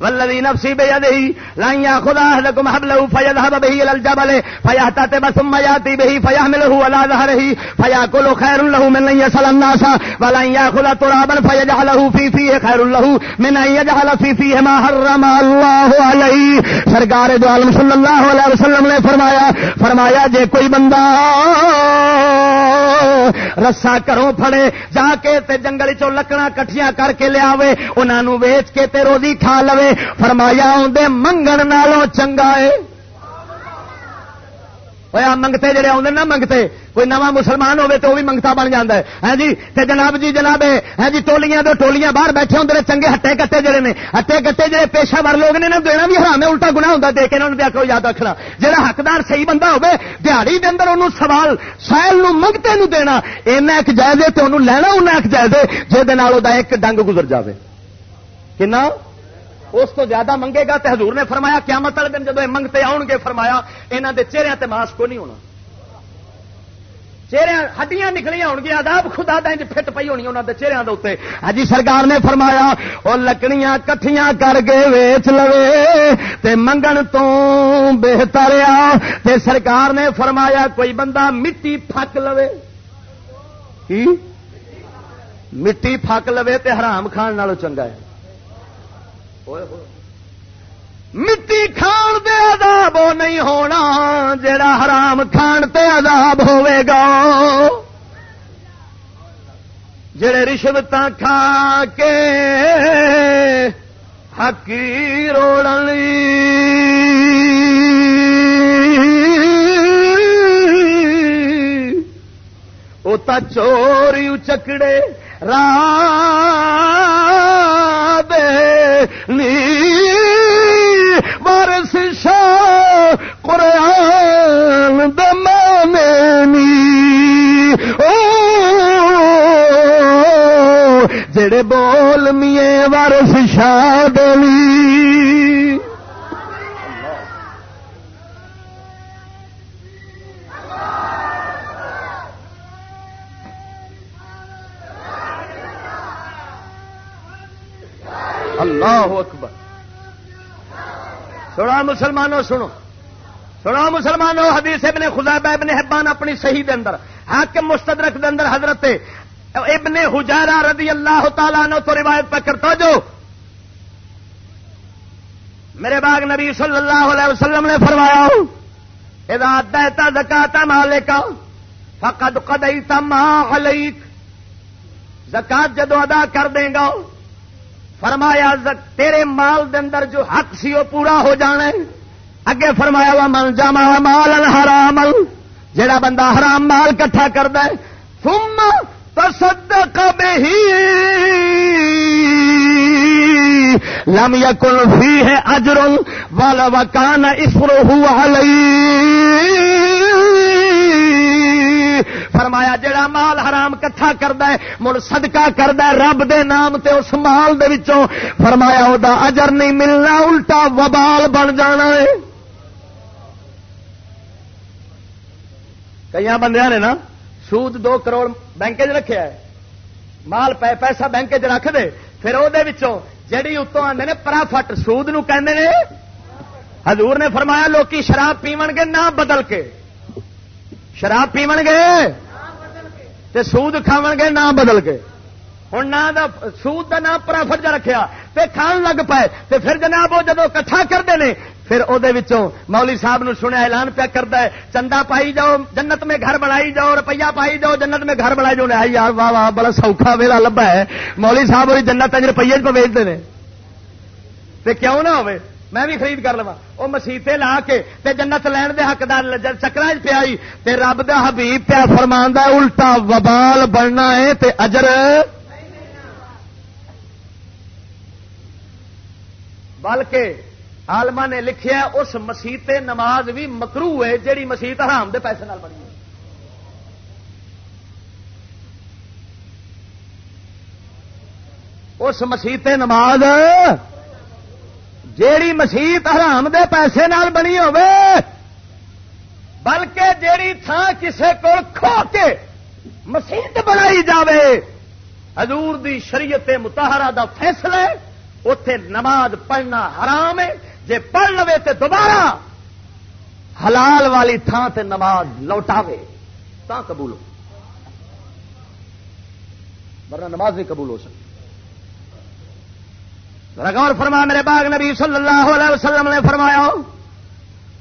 والذي نفسي بيده لن ياخذ احدكم حبله فيذهب به الى الجبل فيهتتب ثم ياتي به فيحمله على ظهره فياكل خير له من ان يسال الناس، ولن ياخذ ترابا فيجعله في فيه خير له من ان يجعل في فيه ما حرم الله عليه سرکار دو عالم صلی اللہ علیہ وسلم نے فرمایا فرمایا، جے کوئی بندہ رسا کروں پھڑے، جا کے تے جنگل چو لکڑا کٹھیاں کر کے لیا انہوں ویچ کے تے روزی کھا لوے۔ فرمایا آدھے منگن نالوں چنگا ہے۔ منگتے جڑے آدھے نا منگتے کوئی نواں مسلمان ہوے تو وہ بھی منگتا بن جاتا ہے ہاں جی تے جناب جی جناب ہاں جی ٹولیاں دو ٹولیاں باہر بیٹھے ہوں چنگے ہٹے کٹے جڑے نے ہٹے کٹے جڑے پیشہ ور لوگ نے دینا بھی حرام ہے الٹا گنا ہوتا دے کے انہوں نے آخو یاد رکھنا جہاں حقدار صحیح بندہ ہوے دیہڑی کے اندر انہوں سوال سائل نو منگتے نو دینا اینا ایک جائزے تو انہوں لینا انہیں ایک جائزے جہد ایک ڈنگ گزر جائے کنا اس تو زیادہ منگے گا تو حضور نے فرمایا کیا مطلب دن جب منگتے آؤ گے، فرمایا یہاں کے چہرے تے ماس کو نہیں ہونا۔ چہرے ہڈیاں نکلیاں ہو گیا آداب خدا دیں فٹ پی ہونی انہوں کے چہرے کے اتنے ہی سرکار نے فرمایا وہ لکڑیاں کٹھیاں کر کے ویچ لو تے منگن تو بہتر آ۔ تے سرکار نے فرمایا، کوئی بندہ مٹی پک لو مٹی پک لو تے حرام کھان چنگا ہے۔ مٹی کھان دے عذاب نہیں ہونا جڑا حرام کھان تے عذاب ہوے گا. جڑے رشوت کھا کے حقی روڑ تا چوری لی وارس شاہ قرآن دمانے جڑے بول میے وارس شاہ دلی اللہ اکبر۔ سنا مسلمانوں سنو۔ سنو مسلمانوں حدیث ابن خدا ابن حبان اپنی صحیح دے اندر حاکم مستدرک دے اندر حضرت ابن حجارا رضی اللہ تعالیٰ نے تو روایت پہ کرتا جو۔ میرے باغ نبی صلی اللہ علیہ وسلم نے فرمایا ادا دہتا زکاتا مالے کا فقد قدیتا ما علیک۔ زکات جدو ادا کر دیں گا فرمایا تیرے مال دے اندر جو حق سی وہ پورا ہو جانا ہے. اگے فرمایا وا من جما مال حرام جڑا بندہ حرام مال کٹھا کرد ثم تصدق به لم يكن فيه اجر ولا وكان اسره عليه فرمایا جڑا مال حرام کٹھا کرد مڑ سدکا کرد رب دے نام تے اس مال دے وچوں فرمایا وہ اجر نہیں ملنا، الٹا وبال بن جانا ہے۔ کئی بندے نے نا، سود دو کروڑ بینک چ رکھا ہے۔ مال پہ پیسہ بینک چ رکھ دے، پھر وہ جہی اتوں آتے نے، پرافٹ سود نو نے۔ حضور نے فرمایا، لوکی شراب پیو گے نہ بدل کے۔ شراب پیو گے سود کھاو گے، نہ بدل کے ہوں نہ سود کا نام پرافٹ جا رکھا کھان لگ پائے پھر جناب وہ جدو کٹھا کرتے ہیں پھر وہ مولی صاحب نو سنیا، اعلان پیا کرتا ہے، چندہ پائی جاؤ، جنت میں گھر بنائی جاؤ، روپیہ پائی جاؤ، جنت میں گھر بنائی جاؤ یار، واہ واہ، بڑا سوکھا ویلا لبا ہے۔ مولی صاحب وہی جنت روپیے چ ویچتے ہیں کیوں نہ ہوئے؟ میں بھی خرید کر لوا وہ مسیطے لا کے تے جنت لین دے حقدار چکر پیا تے رب دا حبیب پیا فرمان الٹا وبال بننا ہے تے اجر۔ بلکہ آلما نے لکھیا اس مسیت نماز بھی مکرو ہے، جیڑی مسیت حرام دے پیسے نال بنی اس مسیت نماز جیڑی مسیت حرام دے پیسے نال بنی بلکہ جیڑی تھان کسے کو کھو کے مسیت بنائی جاوے، حضور دی شریعت متحرہ دا فیصلہ اتے نماز پڑھنا حرام ہے، جے پڑھ لو تو دوبارہ حلال والی تھان تے نماز لوٹاوے تا قبول ہو۔ ورنہ نماز نہیں قبول ہو سکتی۔ رگور فرما، میرے باغ نبی صلی اللہ علیہ وسلم نے فرمایا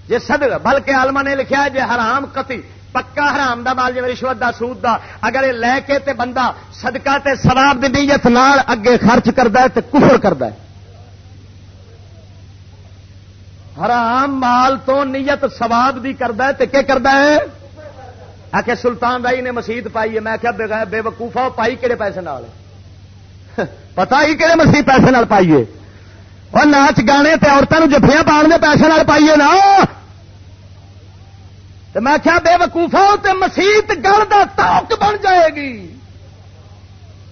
جی سد بلکہ آلما نے لکھا جی حرام کتی پکا حرام دا، مال جی رشوت دا، سود دا، اگر یہ لے کے تے بندہ صدقہ تے سواب دی نیت نال اگے خرچ کرتا ہے تے کفر کرتا ہے۔ حرام مال تو نیت سواب دی کرتا ہے تے کیا کرتا ہے؟ آ کے سلطان رائی نے مسیت پائی ہے، میں کیا بے وقوفا پائی کہڑے پیسے نال پتا ہی کہڑے مسیح پیسے نال پائیے۔ اور ناچ گانے تے عورتوں جفیاں پان دے پیسے نال پائیے نا۔ تو میں کیا بے وقوفا تے مسیت گل کا تاک بن جائے گی۔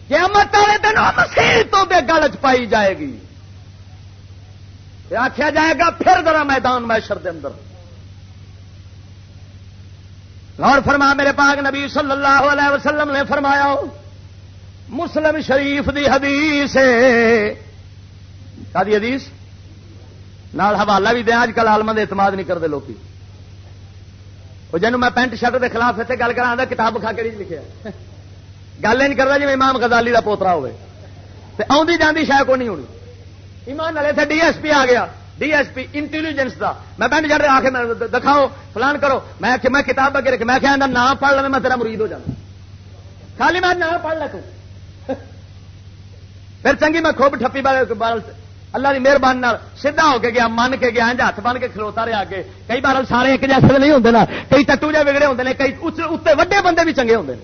قیامت والے دن مسیت گل چ پائی جائے گی۔ آخیا جائے گا پھر ذرا میدان میشر دے اندر۔ اور فرما میرے پاک نبی صلی اللہ علیہ وسلم نے فرمایا مسلم شریف دی حدیث کا حدیث؟ نال حوالہ بھی دیں اج کل آلما اعتماد نہیں کرتے لوگ وہ جن میں پینٹ شرٹ کے خلاف اتنے گل کرا کتاب کھا کے لکھا گل نہیں کرتا جی امام غزالی کا پوترا ہوے آدھی جاندی شاید کو نہیں ہونی۔ ایمان والے تھے ڈی ایس پی آ گیا۔ ڈی ایس پی انٹیلیجنس کا میں پینٹ شرٹ آ کے دکھاؤ، فلان کرو۔ میں میں کتاب اگے رکھ، میں کہ نام پڑھ لیں میں تیرا مرید ہو جانا خالی میں نام پڑھ لے تو۔ پھر چنگی میں خوب ٹپی بال اللہ کی مہربانی سیدا ہو کے گیا، من کے گیا ہاتھ بن کے کھلوتا رہا کے کئی بار سارے ایک جیسے نہیں ہوتے نا، کئی ٹٹو جہ بگڑے ہوتے ہیں کئی اتنے وڈے بندے بھی چنگے ہوتے ہیں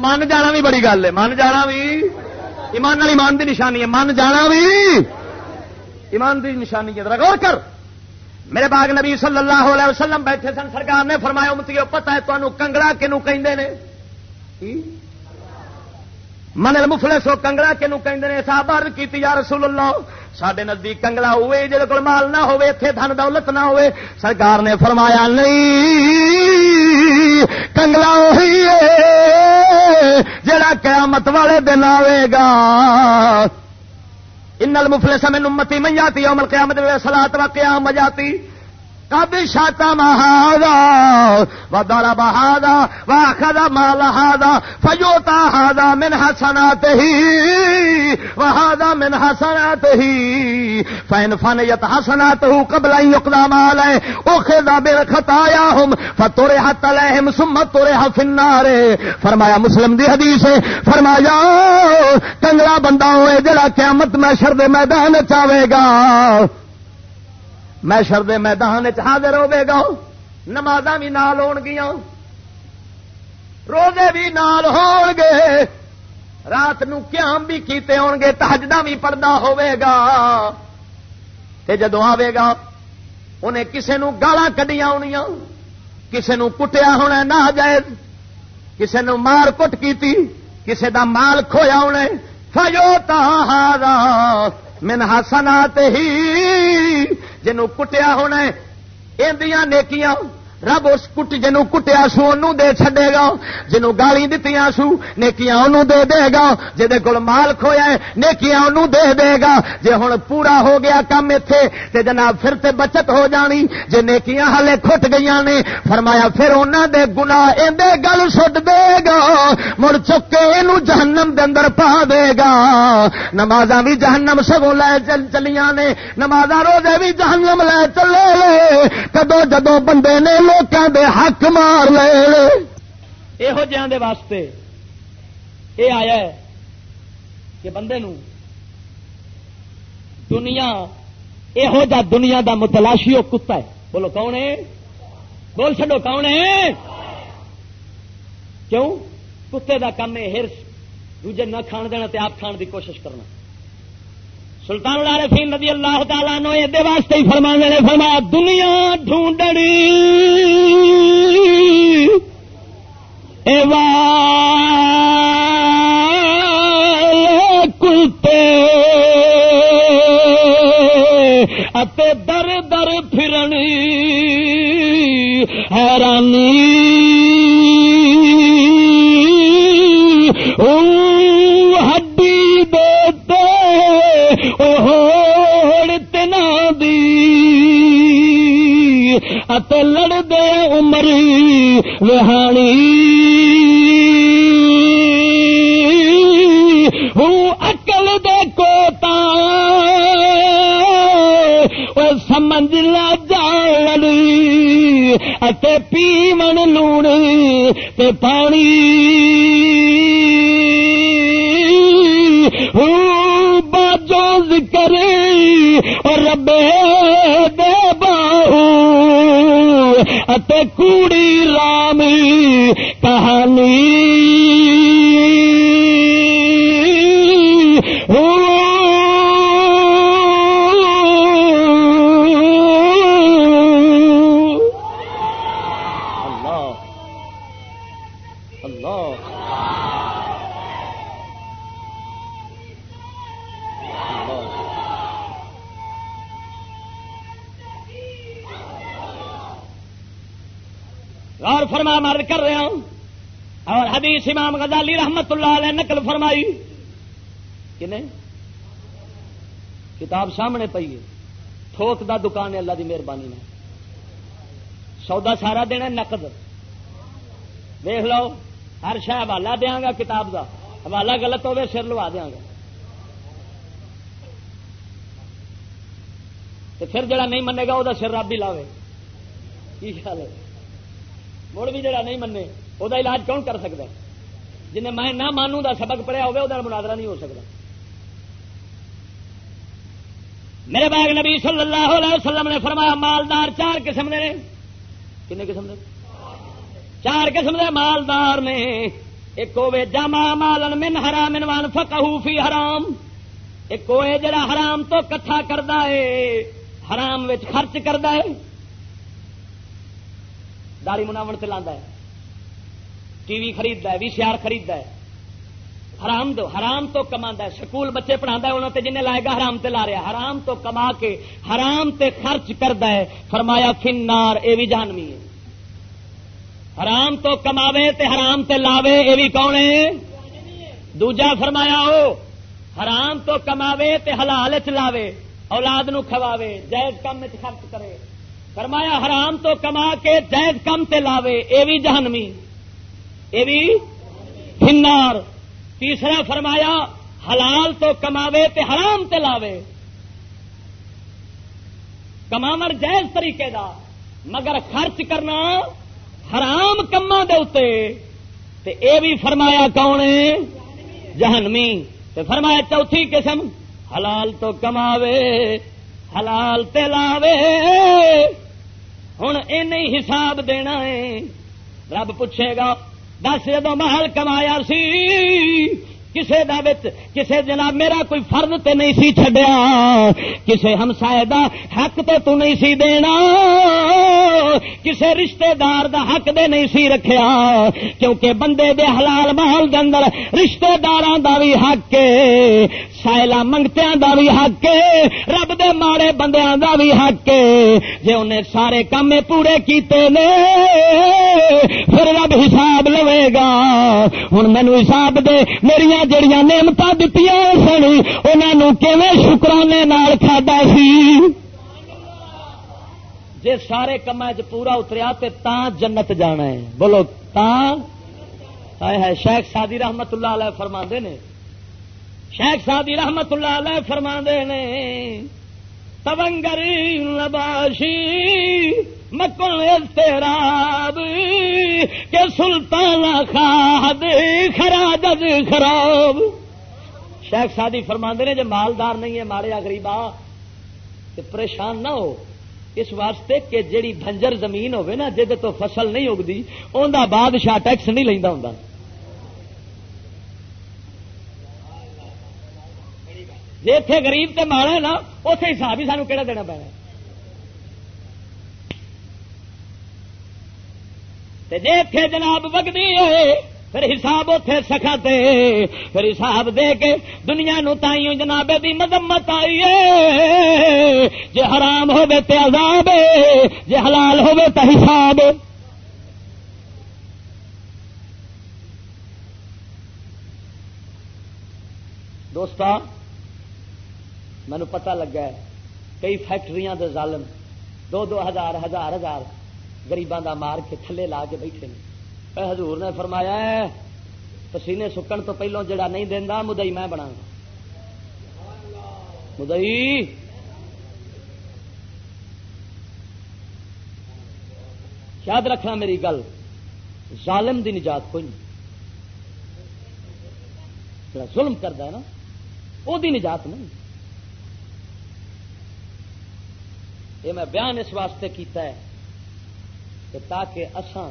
من جانا بھی بڑی گل ہے، من جانا بھی، ایمان ایمان کی نشانی ہے، من جانا بھی۔ ایمان کی نشانی ہے غور کر۔ میرے باغ نبی صلی اللہ علیہ وسلم بیٹھے سن، سرکار نے فرمایا متی پتا ہے تمہیں کنگڑا کنو کہ من مفلے سو کنگڑا کنو کہ صاحب عرض کی یا رسول اللہ سڈے نزدیک کنگلا ہوئے جی کو مال نہ ہوئے اتے دھن دولت نہ ہوئے، سرکار نے فرمایا، نہیں کنگلا وہی جڑا قیامت والے دن آئے گا۔ ان المفلے سمے نمتی میں جاتی امل قیامت سلاد و قیام جاتی۔ کب شاتا مہادا و دارا بہادا و خدا مال ہادا فجوتا ہادا من حسنات ہی و ہادا من حسنات ہی فین فن یت حسنات ہوں قبل یقدا مال ہے او خدا بے خطایا ہم فتورے ہت لہم سمت تورے فنارے فرمایا، مسلم دی حدیث ہے، فرمایا کنگلا بندہ ہوئے، جڑا قیامت میں شرد میدان چاہے گا۔ میں شردے میدان حاضر ہوے گا نماز بھی نال ہو گیا روزے بھی نال ہو گے رات نو قیام بھی کیتے ہو گے تحجدہ بھی پڑھتا ہوے گا۔ تے جدو آئے گا، انہیں کسے نو گالا کڈیا ہونی کسے نو کٹیا ہونا نہ جائز کسے نو مار کٹ کی کسے دا مال کھویا ہونا فجو تا من حسنات ہی جنوں کٹیا ہونا اندیاں نیکیاں رب اس کٹ جنوں کٹیا سو ان دے چڈے گا، جنوں گالی دیتی سو، نیکیاں انہوں دے دے گا۔ جہد کول مال کھویا ہے، نیکیاں انہوں دے دے گا۔ جے ہوں پورا ہو گیا کام اتے تے جناب پھر تے بچت ہو جانی، جے نیکیاں ہلے کھٹ گئی نے۔ فرمایا پھر انہوں دے گنا اندے گل سٹ دے گا، مڑ چکے یہ جہنم دے اندر پا دے گا۔ نماز بھی جہنم سگوں لے چل چلیاں نے نماز روزے بھی جہنم لے چلے کدو جدو بندے نے لوگوں دے حق مار لے یہو جہاں واسطے یہ آیا ہے کہ بندے نو دنیا یہو جا دنیا دا متلاشی وہ کتا ہے۔ بولو کون ہے؟ بول چڈو کون ہے؟ کیوں؟ کتے دا کام ہے، ہرس۔ دوجے نہ کھان دینا تے آپ کھان دی کوشش کرنا۔ سلطان العارفین رضی اللہ تعالیٰ نو یہ واسطے ہی فرما نے فرما دنیا ڈھونڈنی۔ کلتے۔ اتے در در پھرنی، حیرانی۔ لڑ دے عمری وہانی ہوں اکل دے کوتا۔ سمجھ لا جاڑی اتے پیمن لوڑ تے پانی۔ ہوں باجو ذکر اور ربے دے کوڑی رامی کہانی مرد کر رہا ہوں۔ اور حدیث امام غزالی رحمت اللہ علیہ نقل فرمائی۔ کتاب سامنے پی ہے۔ تھوک دا دکان ہے، اللہ دی مہربانی نے سودا سارا دینا نقد۔ دیکھ لو، ہر شہ حوالہ دیا گا کتاب دا۔ حوالہ غلط ہوگا سر لوا دیا گا۔ پھر جڑا نہیں منے گا وہ سر رب ہی لاوے۔ کی خیال ہے؟ مڑ بھی جڑا نہیں منے وہ علاج کون کر سکتا جنہیں میں نہ مانوں دا سبق پڑھیا ہوگا وہ مناظرہ نہیں ہو سکتا میرے باغ نبی صلی اللہ علیہ وسلم نے فرمایا، مالدار چار قسم نے۔ کنے قسم دے؟ چار قسم دے مالدار نے۔ ایک ہوے جامع مالن من حرام وان فقہو فی حرام۔ ایک ہوے جڑا حرام تو کٹھا کردا ہے، حرام وچ خرچ کردا ہے۔ داڑی مناو سے لانا ہے۔ ٹی وی خرید ہے، وی سی آر خرید ہے۔ حرام دو حرام تو کما ہے۔ سکول بچے پڑھا انہوں تے جن لائے گا حرام تے لا رہا حرام تو کما کے حرام تے خرچ کرد ہے۔ فرمایا فنار اے بھی جانوی ہے۔ حرام تو کماوے تے حرام تے لاوے، اے بھی کون ہے؟ دوجا فرمایا ہو حرام تو کماوے تے حلال چ لاوے، اولاد نو کھواوے، جائز کم خرچ کرے۔ فرمایا حرام تو کما کے جائز کم تے لاوے، اے بھی جہنمی، اے بھی ہنار۔ تیسرا فرمایا حلال تو کماوے تے حرام تے لاوے۔ کماور جائز طریقے دا، مگر خرچ کرنا حرام کما دے تے اے بھی فرمایا کون جہنمی۔ تے فرمایا چوتھی قسم، حلال تو کماوے حلال تے لاوے۔ ہوں یہ حساب دینا ہے۔ رب پوچھے گا، دس جدو محل کمایا سی، کسے دا بچ کسے جناب میرا کوئی فرد تے نہیں سی چڈیا کسے ہمسائے دا حق تے تو نہیں سی دینا۔ کسے رشتے دار دا حق دے نہیں سی رکھیا۔ کیونکہ بندے دے حلال محل دے اندر رشتے دار دا بھی حق سائلا منگتیاں دا بھی حق رب دے ماڑے بندیاں دا بھی حق جے انہیں سارے کام پورے کیتے نے، پھر رب حساب لوے گا۔ ہوں مینو حساب دے میرا جڑیاں نعمت دیتی سن انہوں شکرانے کھادا سی؟ جے سارے کما چ پورا اتریا تے تا جنت جانا ہے۔ بولو تا ہے شیخ سادی رحمت اللہ علیہ فرما نے۔ شیخ سادی رحمت اللہ علیہ فرما نے تبنگر نباشی مکل استراب کہ سلطان خاد خراج خراب۔ شیخ سادی فرما نے جب مالدار نہیں ہے مارے گریبا تو پریشان نہ ہو۔ اس واسطے کہ جیڑی بنجر زمین ہوے نا جہد تو فصل نہیں اگتی انہیں بادشاہ ٹیکس نہیں لینا ہوں جی اتے گریب تے ماڑا نا اتے حساب ہی سانو کہڑا دینا پینا جی اتے جناب وگتی ہے پھر حساب اتے سکھا پھر حساب دے کے دنیا نو تائیوں جناب دی مذمت آئی ہے۔ جی حرام ہوے تے عذاب جی حلال ہوے تو حساب۔ دوست مینو پتا لگا ہے، کئی فیکٹری دے ظالم، دو دو ہزار ہزار ہزار گریباں دا مار کے تھلے لا کے بیٹھے حضور نے فرمایا ہے پسینے سکن تو پہلو جڑا نہیں دینا مدئی میں بنا مدئی یاد رکھنا میری گل، ظالم دی نجات کوئی نہیں۔ جڑا ظلم کرتا ہے نا وہ نجات نہیں۔ یہ میں بیان اس واسطے کیتا ہے کہ تاکہ اساں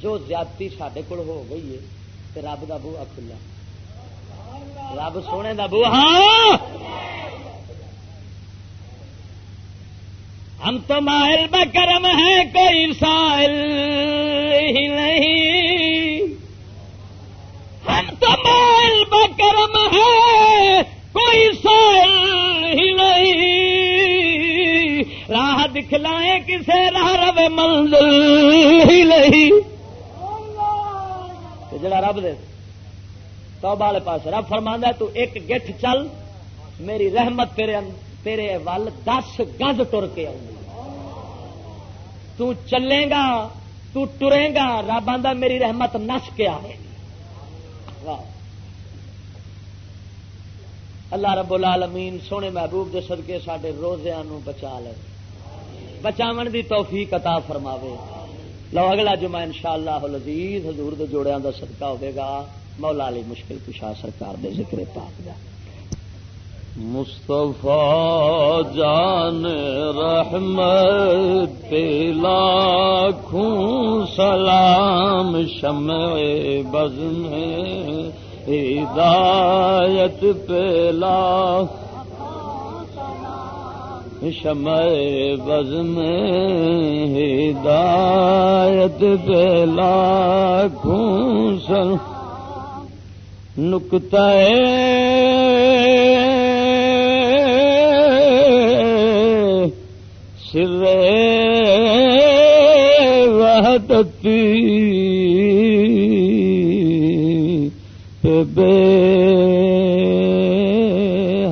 جو زیادتی سڈے کول ہو گئی ہے تو رب کا بوا کھلا۔ رب سونے کا بوا ہاں ہم تو مائل بکرم ہے، کوئی سائل ہی نہیں۔ ہم تو مائل بکرم ہے، کوئی سائل ہی نہیں۔ راہ دکھلائے کسے راہ رو منزل ہی نہیں۔ جڑا رب دے تو والے پاس رب فرما تو ایک گٹھ چل میری رحمت تیرے تیرے ول دس گز ٹر کے تو چلے گا تو ٹرے گا رب آدھا میری رحمت نس کے آئے اللہ رب العالمین سونے محبوب دے صدقے سڈے روزیاں بچا لے۔ بچاو دی توفیق عطا فرماوے۔ لو اگلا جمعہ ان شاء اللہ لذیذ حضور دے جوڑیاں دا صدقہ ہوئے گا۔ مولا علی مشکل کشا سرکار دے ذکر پاک دا۔ مصطفیٰ جان رحمت لاکھوں سلام شمع بز میں ہدایت پہ لاکھ شمع بز میں ہدایت بلا سل نکتا سر وحدتی پہ بے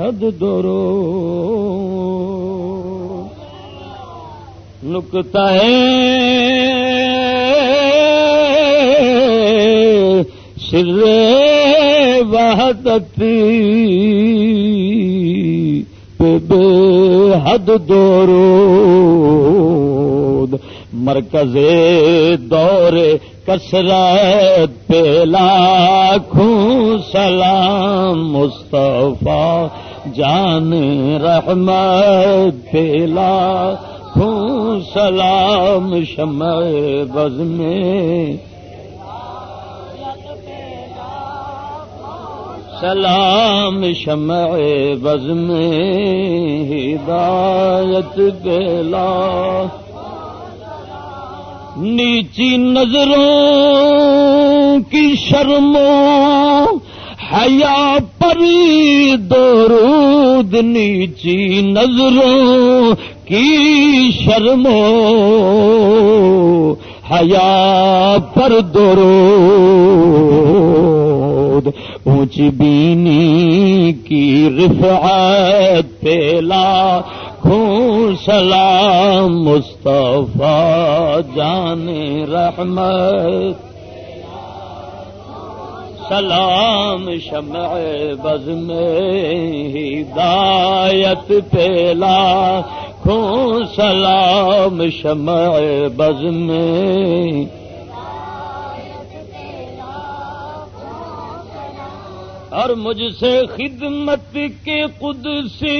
حد دورو نکتا سر وحدتی بے حد دورو مرکز دور کسرت پہ لاکھوں سلام مصطفیٰ جان رحمت پہ لاکھ سلام شمع بز میں۔ سلام شمع بز میں۔ ہدایت بلا۔ نیچی نظروں کی شرموں حیا پر درود نیچی نظروں کی شرموں، حیا پر درود اونچ بینی کی رفعت پیلا خون سلام مصطفیٰ جان رحمت سلام شمع بز میں ہدایت پیلا خون سلام شمع بز میں اور مجھ سے خدمت کے قدسی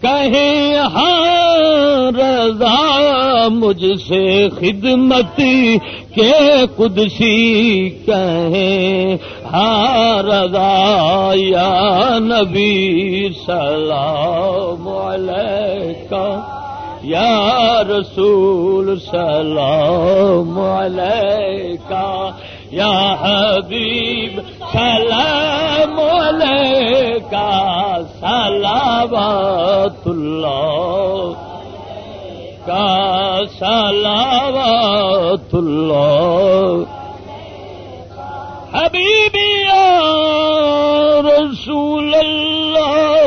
کہیں ہاں رضا مجھ سے خدمت کے قدسی کہیں ہاں رضا یا نبی سلام علیکہ، یا رسول سلام علیکہ، یا حبیب سلام علیکہ سلامات اللہ کا سلامات اللہ. حبیبی یا رسول اللہ،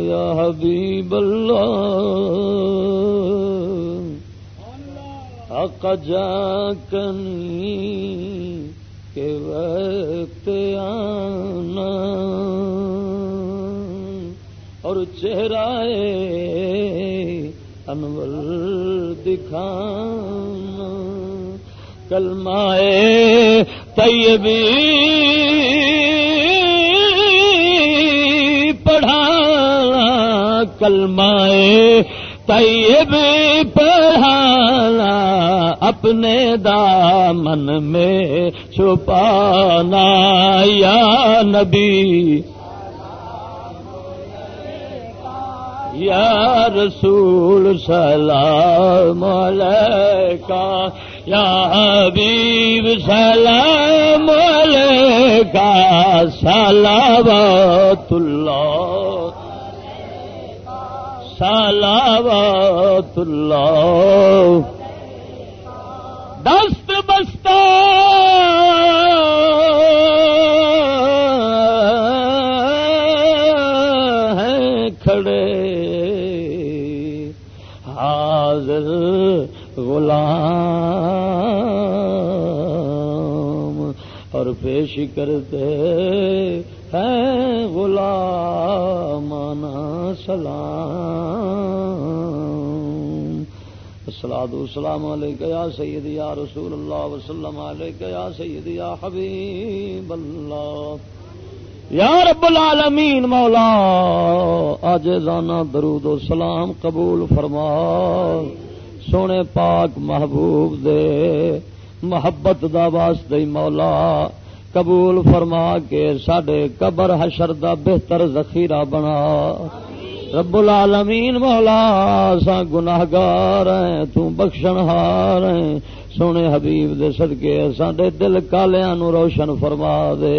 یا حبیب اللہ. حق جا کنی کے وقت آنا. اور چہرہ انور دکھانا، کلمائے طیبی پڑھانا، کلمائے طیب پڑھانا، اپنے دامن میں چھپانا، یا نبی۔ یا رسول سلام علیکہ یا حبیب سلام علیکہ سلامات اللہ سلامات اللہ۔ دست بستہ پیش کرتے ہیں غلامانا سلام۔ السلام السلام علیکہ یا سید یا رسول اللہ وسلم علیکہ یا سید یا حبیب اللہ۔ یا رب العالمین مولا، آج زانا درود و سلام قبول فرما۔ سونے پاک محبوب دے۔ محبت دا واسطے مولا۔ قبول فرما کے سڈے قبر حشر دا بہتر ذخیرہ بنا۔ رب العالمین مولا سا گناہگار ہیں تو بخشن ہار ہیں۔ سونے حبیب دے صدقے ساڈے دل کالیاں نو روشن فرما دے۔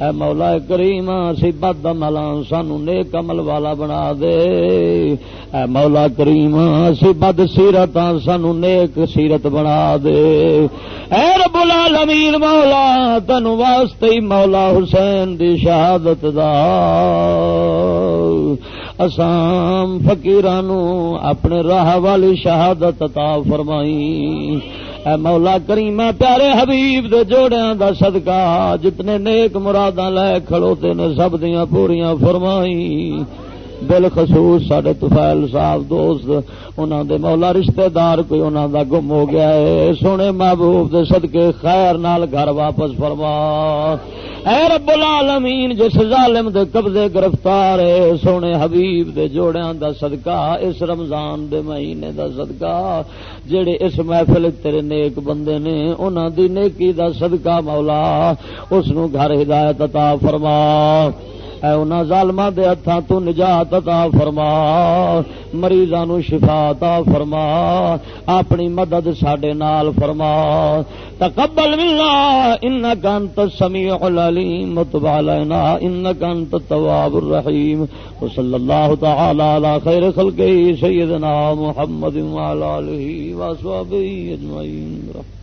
اے مولا کریم سی بد عمل سانو نیک عمل والا بنا دے۔ اے مولا کریم سی بد سیرت سانو نیک سیرت بنا دے۔ اے رب العالمین مولا تنو واسطے مولا حسین دی شہادت دا۔ اسام فقیرانو اپنے راہ والی شہادت عطا فرمائی۔ اے مولا کریم پیارے حبیب دے جوڑیاں دا صدقہ، جتنے نیک مراداں لے کھڑوتے نے، سب دیاں پوریاں فرمائی۔ بالخصوص سڈے تفیل صاحب دوست انہوں دے مولا رشتہ دار کوئی انہوں دا گم ہو گیا ہے، سونے محبوب دے صدقے خیر نال گھر واپس فرما۔ اے رب العالمین، جس ظالم دے قبضے گرفتار ہے، سونے حبیب دے جوڑیاں دا صدقہ، اس رمضان دے مہینے دا صدقہ، جڑے اس محفل تیرے نیک بندے نے انہوں دی نیکی دا صدقہ مولا، اس نو گھر ہدایت عطا فرما۔ اے انہاں ظالماں دے ہتھاں تو نجات عطا فرما، مریضاں نو شفا عطا فرما، اپنی مدد ساڈے نال فرما۔ تقبل منا انك انت السميع العليم وتب علينا انك انت التواب الرحيم وصلى الله تعالى على خير خلقه سيدنا محمد وعلى اله وصحبه اجمعين